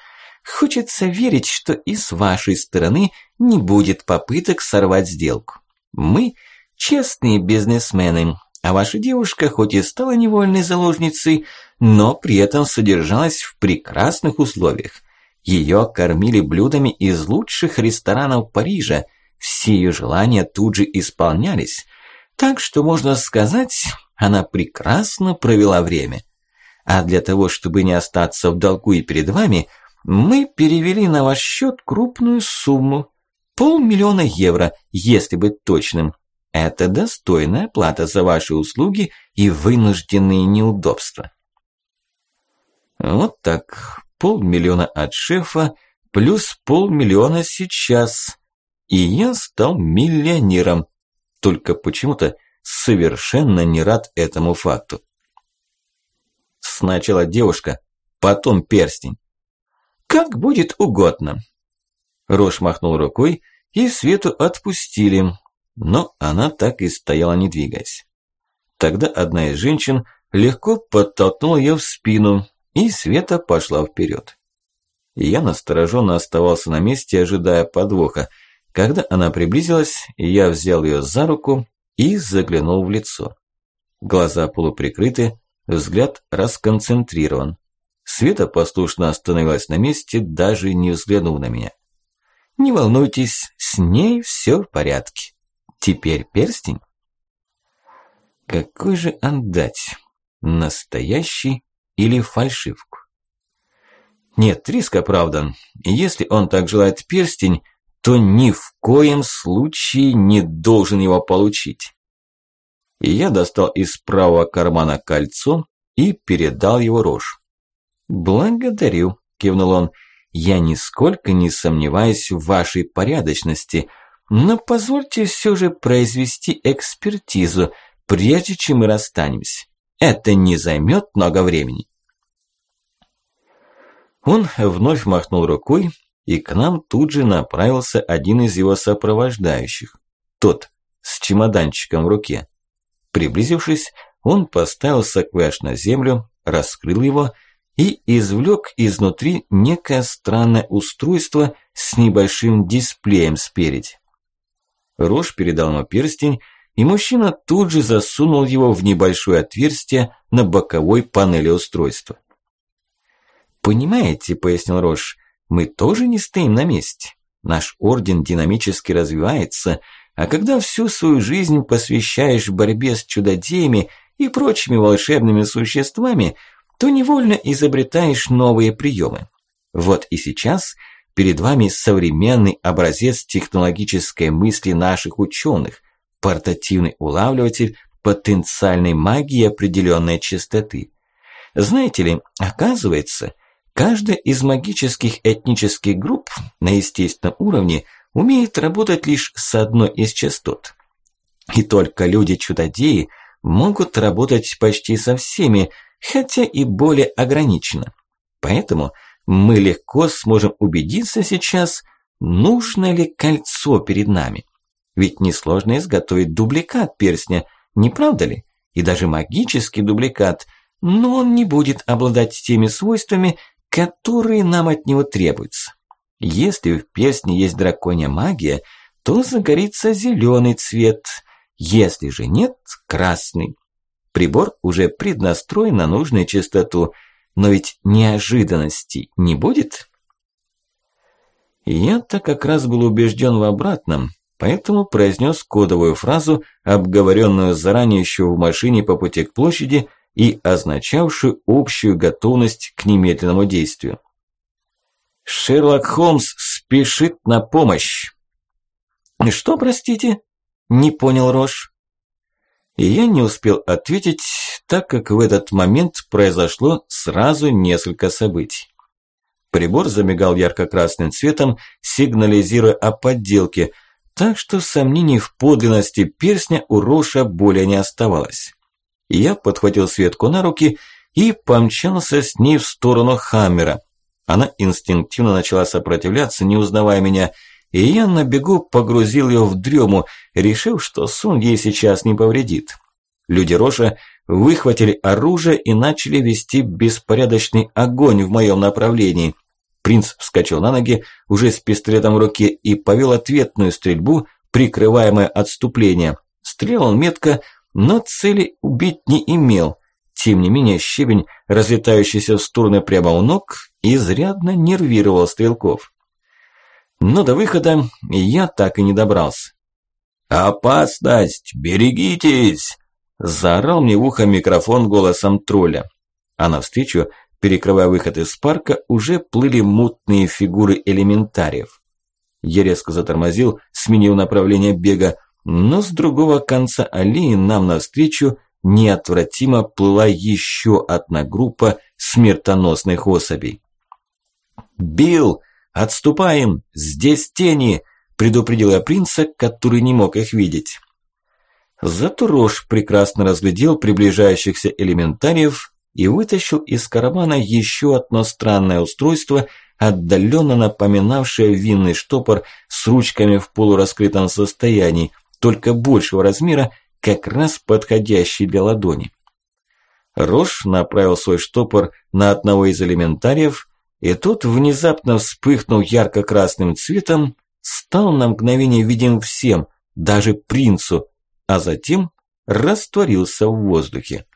Хочется верить, что и с вашей стороны не будет попыток сорвать сделку. Мы честные бизнесмены, а ваша девушка хоть и стала невольной заложницей, но при этом содержалась в прекрасных условиях. Ее кормили блюдами из лучших ресторанов Парижа, все ее желания тут же исполнялись, так что, можно сказать, она прекрасно провела время. А для того, чтобы не остаться в долгу и перед вами, мы перевели на ваш счет крупную сумму. Полмиллиона евро, если быть точным. Это достойная плата за ваши услуги и вынужденные неудобства. Вот так, полмиллиона от шефа, плюс полмиллиона сейчас. И я стал миллионером. Только почему-то совершенно не рад этому факту. Сначала девушка, потом перстень. Как будет угодно. Рош махнул рукой, и Свету отпустили, но она так и стояла, не двигаясь. Тогда одна из женщин легко подтолкнула ее в спину, и Света пошла вперед. Я настороженно оставался на месте, ожидая подвоха. Когда она приблизилась, я взял ее за руку и заглянул в лицо. Глаза полуприкрыты, взгляд расконцентрирован. Света послушно остановилась на месте, даже не взглянув на меня. «Не волнуйтесь, с ней все в порядке. Теперь перстень?» «Какой же отдать? Настоящий или фальшивку. Нет, риск оправдан. Если он так желает перстень, то ни в коем случае не должен его получить. И я достал из правого кармана кольцо и передал его рожь. «Благодарю», – кивнул он, – «я нисколько не сомневаюсь в вашей порядочности, но позвольте все же произвести экспертизу, прежде чем мы расстанемся. Это не займет много времени». Он вновь махнул рукой, и к нам тут же направился один из его сопровождающих. Тот, с чемоданчиком в руке. Приблизившись, он поставил саквояж на землю, раскрыл его и извлек изнутри некое странное устройство с небольшим дисплеем спереди. Рош передал ему перстень, и мужчина тут же засунул его в небольшое отверстие на боковой панели устройства. «Понимаете», – пояснил Рош, – «мы тоже не стоим на месте. Наш орден динамически развивается, а когда всю свою жизнь посвящаешь борьбе с чудодеями и прочими волшебными существами, то невольно изобретаешь новые приемы. Вот и сейчас перед вами современный образец технологической мысли наших ученых, портативный улавливатель потенциальной магии определенной частоты. Знаете ли, оказывается, каждая из магических этнических групп на естественном уровне умеет работать лишь с одной из частот. И только люди-чудодеи могут работать почти со всеми, хотя и более ограниченно. Поэтому мы легко сможем убедиться сейчас, нужно ли кольцо перед нами. Ведь несложно изготовить дубликат перстня, не правда ли? И даже магический дубликат, но он не будет обладать теми свойствами, которые нам от него требуются. Если в перстне есть драконья магия, то загорится зеленый цвет, если же нет – красный. Прибор уже преднастроен на нужную частоту, но ведь неожиданностей не будет? Я-то как раз был убежден в обратном, поэтому произнес кодовую фразу, обговоренную заранее еще в машине по пути к площади и означавшую общую готовность к немедленному действию. Шерлок Холмс спешит на помощь. Что, простите? Не понял Рош. И я не успел ответить, так как в этот момент произошло сразу несколько событий. Прибор замигал ярко-красным цветом, сигнализируя о подделке, так что сомнений в подлинности перстня у Роша более не оставалось. Я подхватил Светку на руки и помчался с ней в сторону Хаммера. Она инстинктивно начала сопротивляться, не узнавая меня, и я на бегу погрузил ее в дрему, решив, что сон ей сейчас не повредит. Люди Роша выхватили оружие и начали вести беспорядочный огонь в моем направлении. Принц вскочил на ноги, уже с пистолетом в руке, и повел ответную стрельбу, прикрываемое отступление. Стрелял метко, но цели убить не имел. Тем не менее, щебень, разлетающийся в стороны прямо у ног, изрядно нервировал стрелков. Но до выхода я так и не добрался. «Опасность! Берегитесь!» Заорал мне в ухо микрофон голосом тролля. А навстречу, перекрывая выход из парка, уже плыли мутные фигуры элементариев. Я резко затормозил, сменил направление бега, но с другого конца аллеи нам навстречу неотвратимо плыла еще одна группа смертоносных особей. «Билл, отступаем! Здесь тени!» – предупредил я принца, который не мог их видеть. Зато Рош прекрасно разглядел приближающихся элементариев и вытащил из кармана еще одно странное устройство, отдаленно напоминавшее винный штопор с ручками в полураскрытом состоянии, только большего размера, как раз подходящий для ладони. Рош направил свой штопор на одного из элементариев, и тот, внезапно вспыхнув ярко-красным цветом, стал на мгновение виден всем, даже принцу, а затем растворился в воздухе.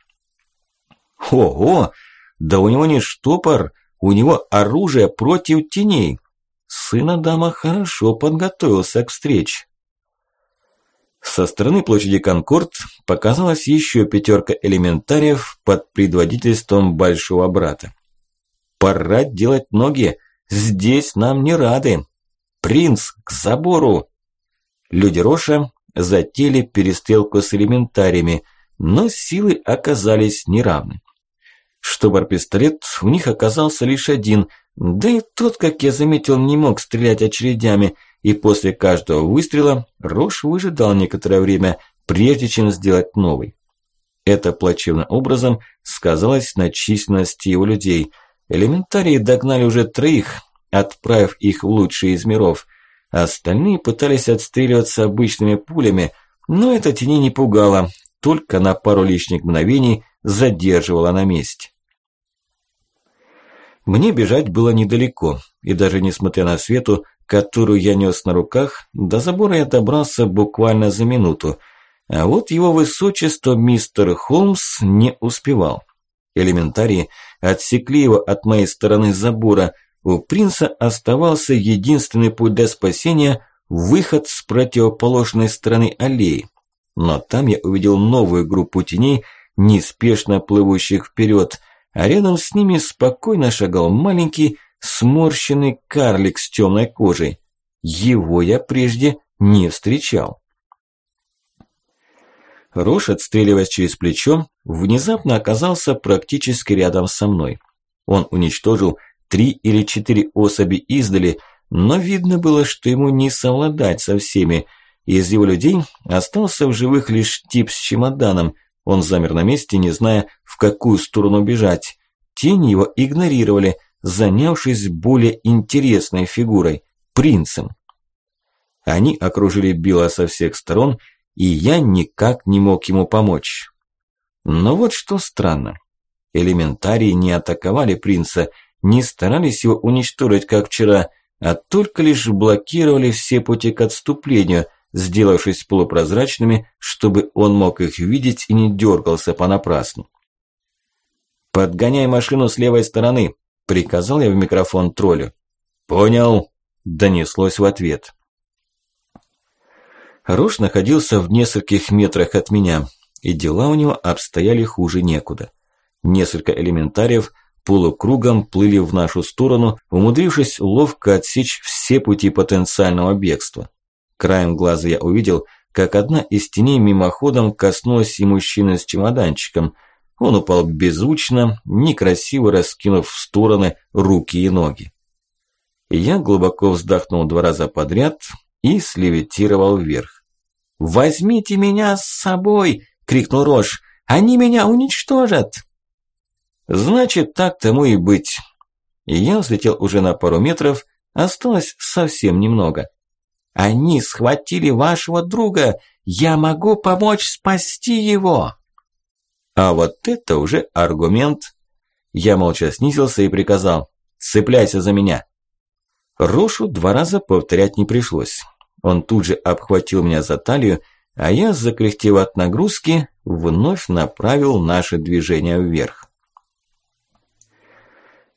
Ого! Да у него не штопор, у него оружие против теней. Сына дама хорошо подготовился к встрече. Со стороны площади Конкорд показалась еще пятерка элементариев под предводительством большого брата. Пора делать ноги. Здесь нам не рады. Принц, к забору. Люди Роша затели перестрелку с элементариями, но силы оказались неравны. Штопор-пистолет у них оказался лишь один, Да и тот, как я заметил, не мог стрелять очередями, и после каждого выстрела Рош выжидал некоторое время, прежде чем сделать новый. Это плачевным образом сказалось на численности его людей. Элементарии догнали уже троих, отправив их в лучшие из миров. Остальные пытались отстреливаться обычными пулями, но это тени не пугало, только на пару лишних мгновений задерживало на месте. Мне бежать было недалеко, и даже несмотря на свету, которую я нес на руках, до забора я добрался буквально за минуту, а вот его высочество мистер Холмс не успевал. Элементарии отсекли его от моей стороны забора, у принца оставался единственный путь для спасения – выход с противоположной стороны аллеи. Но там я увидел новую группу теней, неспешно плывущих вперед, а рядом с ними спокойно шагал маленький, сморщенный карлик с темной кожей. Его я прежде не встречал. Рош, отстреливаясь через плечо, внезапно оказался практически рядом со мной. Он уничтожил три или четыре особи издали, но видно было, что ему не совладать со всеми. Из его людей остался в живых лишь тип с чемоданом – он замер на месте, не зная, в какую сторону бежать. Тени его игнорировали, занявшись более интересной фигурой – принцем. Они окружили Билла со всех сторон, и я никак не мог ему помочь. Но вот что странно. Элементарии не атаковали принца, не старались его уничтожить, как вчера, а только лишь блокировали все пути к отступлению – сделавшись полупрозрачными, чтобы он мог их видеть и не дергался понапрасну. «Подгоняй машину с левой стороны», – приказал я в микрофон троллю. «Понял», – донеслось в ответ. Рош находился в нескольких метрах от меня, и дела у него обстояли хуже некуда. Несколько элементариев полукругом плыли в нашу сторону, умудрившись ловко отсечь все пути потенциального бегства. Краем глаза я увидел, как одна из теней мимоходом коснулась и мужчины с чемоданчиком. Он упал беззвучно, некрасиво раскинув в стороны руки и ноги. Я глубоко вздохнул два раза подряд и слевитировал вверх. «Возьмите меня с собой!» – крикнул Рош. «Они меня уничтожат!» «Значит, так тому и быть». Я взлетел уже на пару метров, осталось совсем немного. Они схватили вашего друга. Я могу помочь спасти его. А вот это уже аргумент. Я молча снизился и приказал. Цепляйся за меня. Рошу два раза повторять не пришлось. Он тут же обхватил меня за талию, а я, закряхтев от нагрузки, вновь направил наше движение вверх.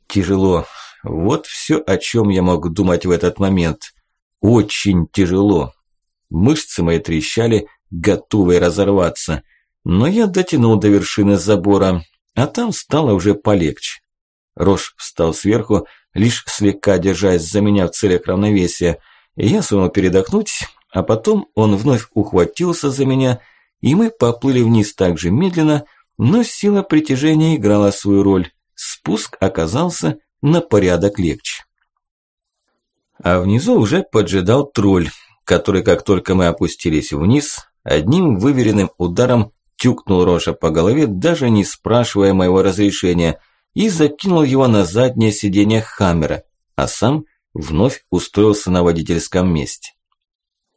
Тяжело. Вот все, о чем я мог думать в этот момент. Очень тяжело. Мышцы мои трещали, готовые разорваться. Но я дотянул до вершины забора, а там стало уже полегче. Рош встал сверху, лишь слегка держась за меня в целях равновесия. Я сумел передохнуть, а потом он вновь ухватился за меня, и мы поплыли вниз так же медленно, но сила притяжения играла свою роль. Спуск оказался на порядок легче. А внизу уже поджидал тролль, который, как только мы опустились вниз, одним выверенным ударом тюкнул Роша по голове, даже не спрашивая моего разрешения, и закинул его на заднее сиденье Хаммера, а сам вновь устроился на водительском месте.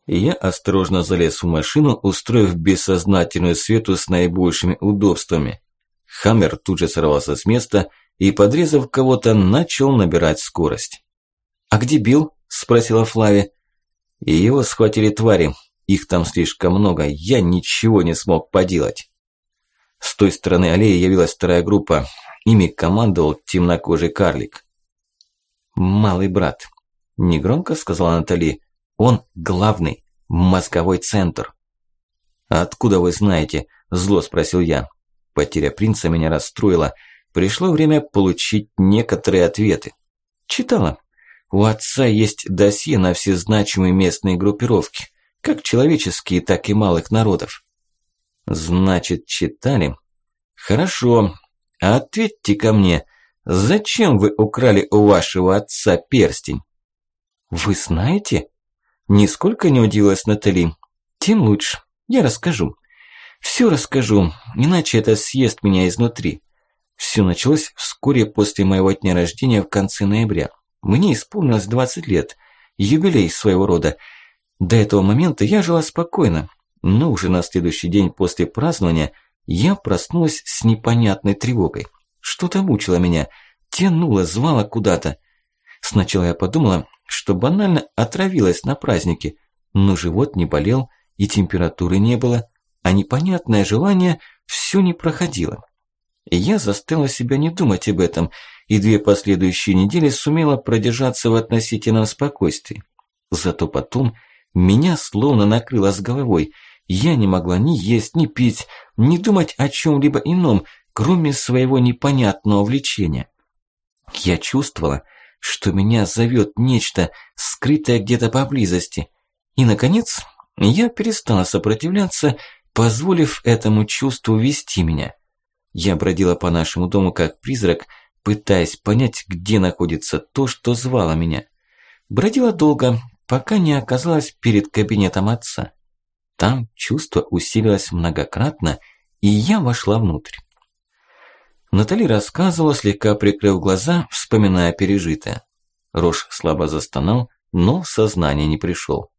Я осторожно залез в машину, устроив бессознательную свету с наибольшими удобствами. Хаммер тут же сорвался с места и, подрезав кого-то, начал набирать скорость. «А где Билл?» – спросила Флави. Его схватили твари. Их там слишком много, я ничего не смог поделать. С той стороны аллеи явилась вторая группа. Ими командовал темнокожий карлик. «Малый брат», – негромко сказала Натали. «Он главный, мозговой центр». «Откуда вы знаете?» – зло спросил я. Потеря принца меня расстроила. Пришло время получить некоторые ответы. Читала. У отца есть досье на все значимые местные группировки, как человеческие, так и малых народов. Значит, читали? Хорошо. А ответьте ко мне, зачем вы украли у вашего отца перстень?» «Вы знаете?» Нисколько не удивилась Натали. «Тем лучше. Я расскажу. Все расскажу, иначе это съест меня изнутри. Все началось вскоре после моего дня рождения в конце ноября. Мне исполнилось 20 лет. Юбилей своего рода. До этого момента я жила спокойно, но уже на следующий день после празднования я проснулась с непонятной тревогой. Что-то мучило меня, тянуло, звало куда-то. Сначала я подумала, что банально отравилась на празднике, но живот не болел и температуры не было, а непонятное желание все не проходило. И я заставила себя не думать об этом, и две последующие недели сумела продержаться в относительном спокойствии. Зато потом меня словно накрыло с головой. Я не могла ни есть, ни пить, ни думать о чем-либо ином, кроме своего непонятного влечения. Я чувствовала, что меня зовет нечто, скрытое где-то поблизости. И, наконец, я перестала сопротивляться, позволив этому чувству вести меня. Я бродила по нашему дому как призрак, пытаясь понять, где находится то, что звало меня. Бродила долго, пока не оказалась перед кабинетом отца. Там чувство усилилось многократно, и я вошла внутрь. Натали рассказывала, слегка прикрыв глаза, вспоминая пережитое. Рош слабо застонал, но в сознание не пришел.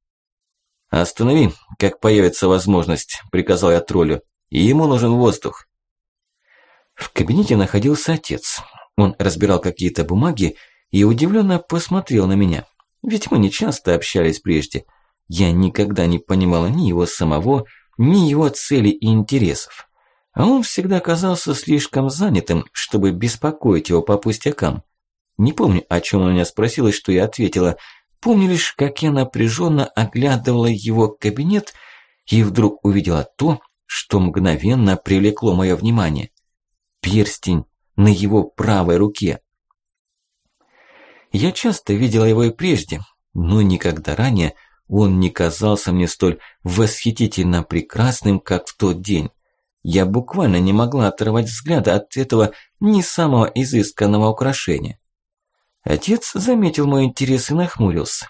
«Останови, как появится возможность», – приказал я троллю. «И ему нужен воздух». В кабинете находился отец. Он разбирал какие-то бумаги и удивленно посмотрел на меня. Ведь мы не часто общались прежде. Я никогда не понимала ни его самого, ни его целей и интересов. А он всегда казался слишком занятым, чтобы беспокоить его по пустякам. Не помню, о чем он меня спросил и что я ответила. Помню лишь, как я напряженно оглядывала его кабинет и вдруг увидела то, что мгновенно привлекло мое внимание. Перстень на его правой руке. Я часто видела его и прежде, но никогда ранее он не казался мне столь восхитительно прекрасным, как в тот день. Я буквально не могла оторвать взгляда от этого не самого изысканного украшения. Отец заметил мой интерес и нахмурился.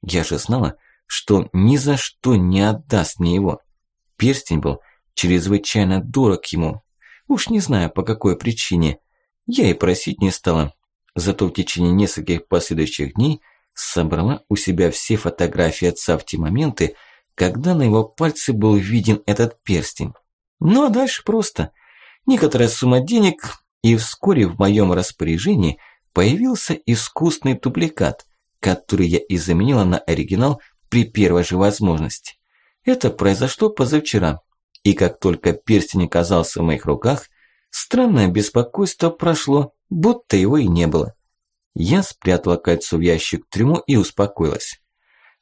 Я же знала, что ни за что не отдаст мне его. Перстень был чрезвычайно дорог ему. Уж не знаю, по какой причине. Я и просить не стала. Зато в течение нескольких последующих дней собрала у себя все фотографии отца в те моменты, когда на его пальце был виден этот перстень. Ну а дальше просто. Некоторая сумма денег, и вскоре в моем распоряжении появился искусный дубликат, который я и заменила на оригинал при первой же возможности. Это произошло позавчера, и как только перстень оказался в моих руках, странное беспокойство прошло, будто его и не было. Я спрятала кольцо в ящик трюму и успокоилась.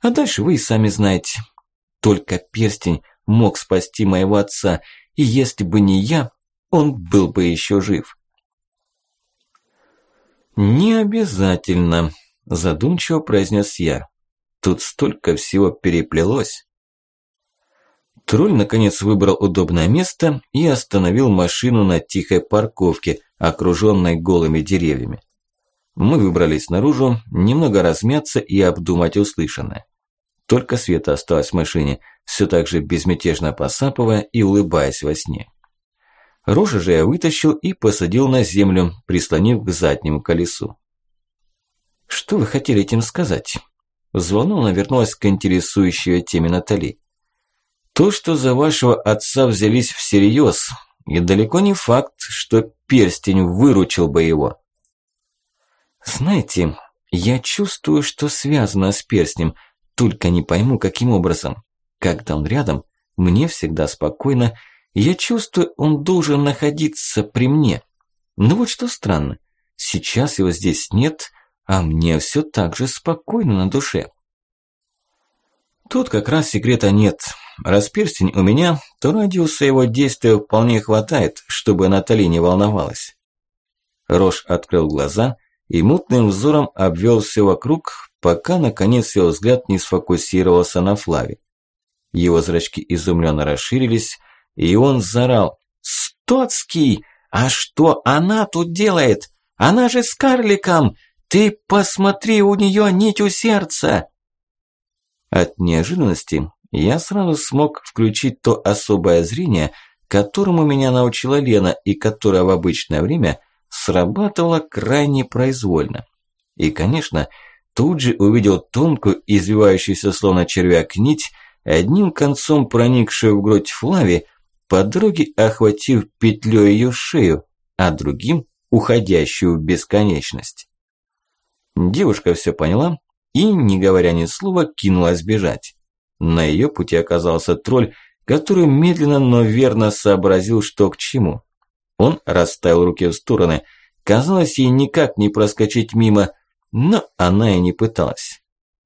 А дальше вы и сами знаете. Только перстень мог спасти моего отца, и если бы не я, он был бы еще жив. «Не обязательно», – задумчиво произнес я. «Тут столько всего переплелось». Тролль наконец выбрал удобное место и остановил машину на тихой парковке, окруженной голыми деревьями. Мы выбрались наружу, немного размяться и обдумать услышанное. Только Света осталась в машине, все так же безмятежно посапывая и улыбаясь во сне. Рожа же я вытащил и посадил на землю, прислонив к заднему колесу. «Что вы хотели этим сказать?» Взволнованно вернулась к интересующей теме Натали. «То, что за вашего отца взялись всерьез, и далеко не факт, что перстень выручил бы его». «Знаете, я чувствую, что связано с перстнем, только не пойму, каким образом. Когда он рядом, мне всегда спокойно, я чувствую, он должен находиться при мне. Но вот что странно, сейчас его здесь нет, а мне все так же спокойно на душе. Тут как раз секрета нет. Раз перстень у меня, то радиуса его действия вполне хватает, чтобы Натали не волновалась. Рош открыл глаза и мутным взором обвел все вокруг, пока наконец его взгляд не сфокусировался на Флаве. Его зрачки изумленно расширились, и он заорал. «Стоцкий! А что она тут делает? Она же с карликом! Ты посмотри, у нее нить у сердца!» От неожиданности я сразу смог включить то особое зрение, которому меня научила Лена и которое в обычное время срабатывало крайне произвольно. И, конечно, тут же увидел тонкую, извивающуюся словно червяк нить, одним концом проникшую в грудь Флави, по дороге охватив петлей ее шею, а другим уходящую в бесконечность. Девушка все поняла и, не говоря ни слова, кинулась бежать. На ее пути оказался тролль, который медленно, но верно сообразил, что к чему. Он расставил руки в стороны. Казалось, ей никак не проскочить мимо, но она и не пыталась.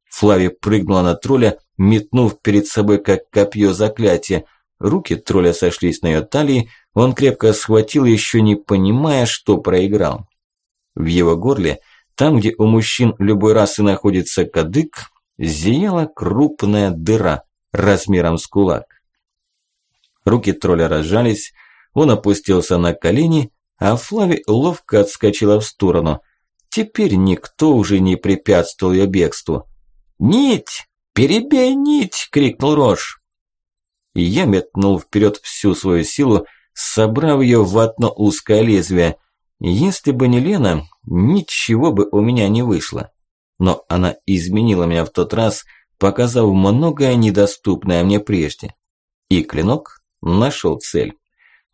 Флави прыгнула на тролля, метнув перед собой как копье заклятие. Руки тролля сошлись на ее талии, он крепко схватил, еще не понимая, что проиграл. В его горле, там, где у мужчин любой расы находится кадык, зияла крупная дыра размером с кулак. Руки тролля разжались, он опустился на колени, а Флави ловко отскочила в сторону. Теперь никто уже не препятствовал ее бегству. «Нить! Перебей нить!» – крикнул Рош. Я метнул вперед всю свою силу, собрав ее в одно узкое лезвие. Если бы не Лена, ничего бы у меня не вышло. Но она изменила меня в тот раз, показав многое недоступное мне прежде. И клинок нашел цель.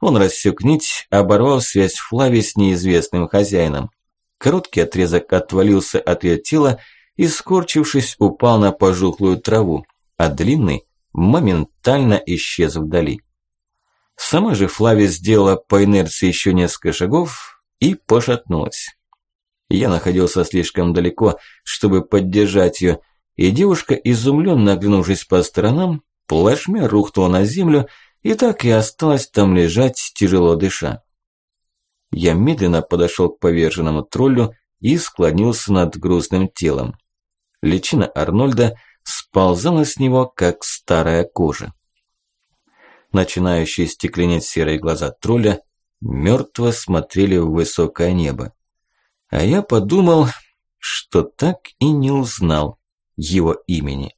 Он рассек нить, оборвал связь Флави с неизвестным хозяином. Короткий отрезок отвалился от ее тела и, скорчившись, упал на пожухлую траву, а длинный моментально исчез вдали. Сама же Флави сделала по инерции еще несколько шагов и пошатнулась. Я находился слишком далеко, чтобы поддержать ее, и девушка, изумленно оглянувшись по сторонам, плашмя рухнула на землю и так и осталась там лежать, тяжело дыша. Я медленно подошел к поверженному троллю и склонился над грустным телом. Личина Арнольда сползала с него, как старая кожа. Начинающие стекленеть серые глаза тролля мертво смотрели в высокое небо. А я подумал, что так и не узнал его имени.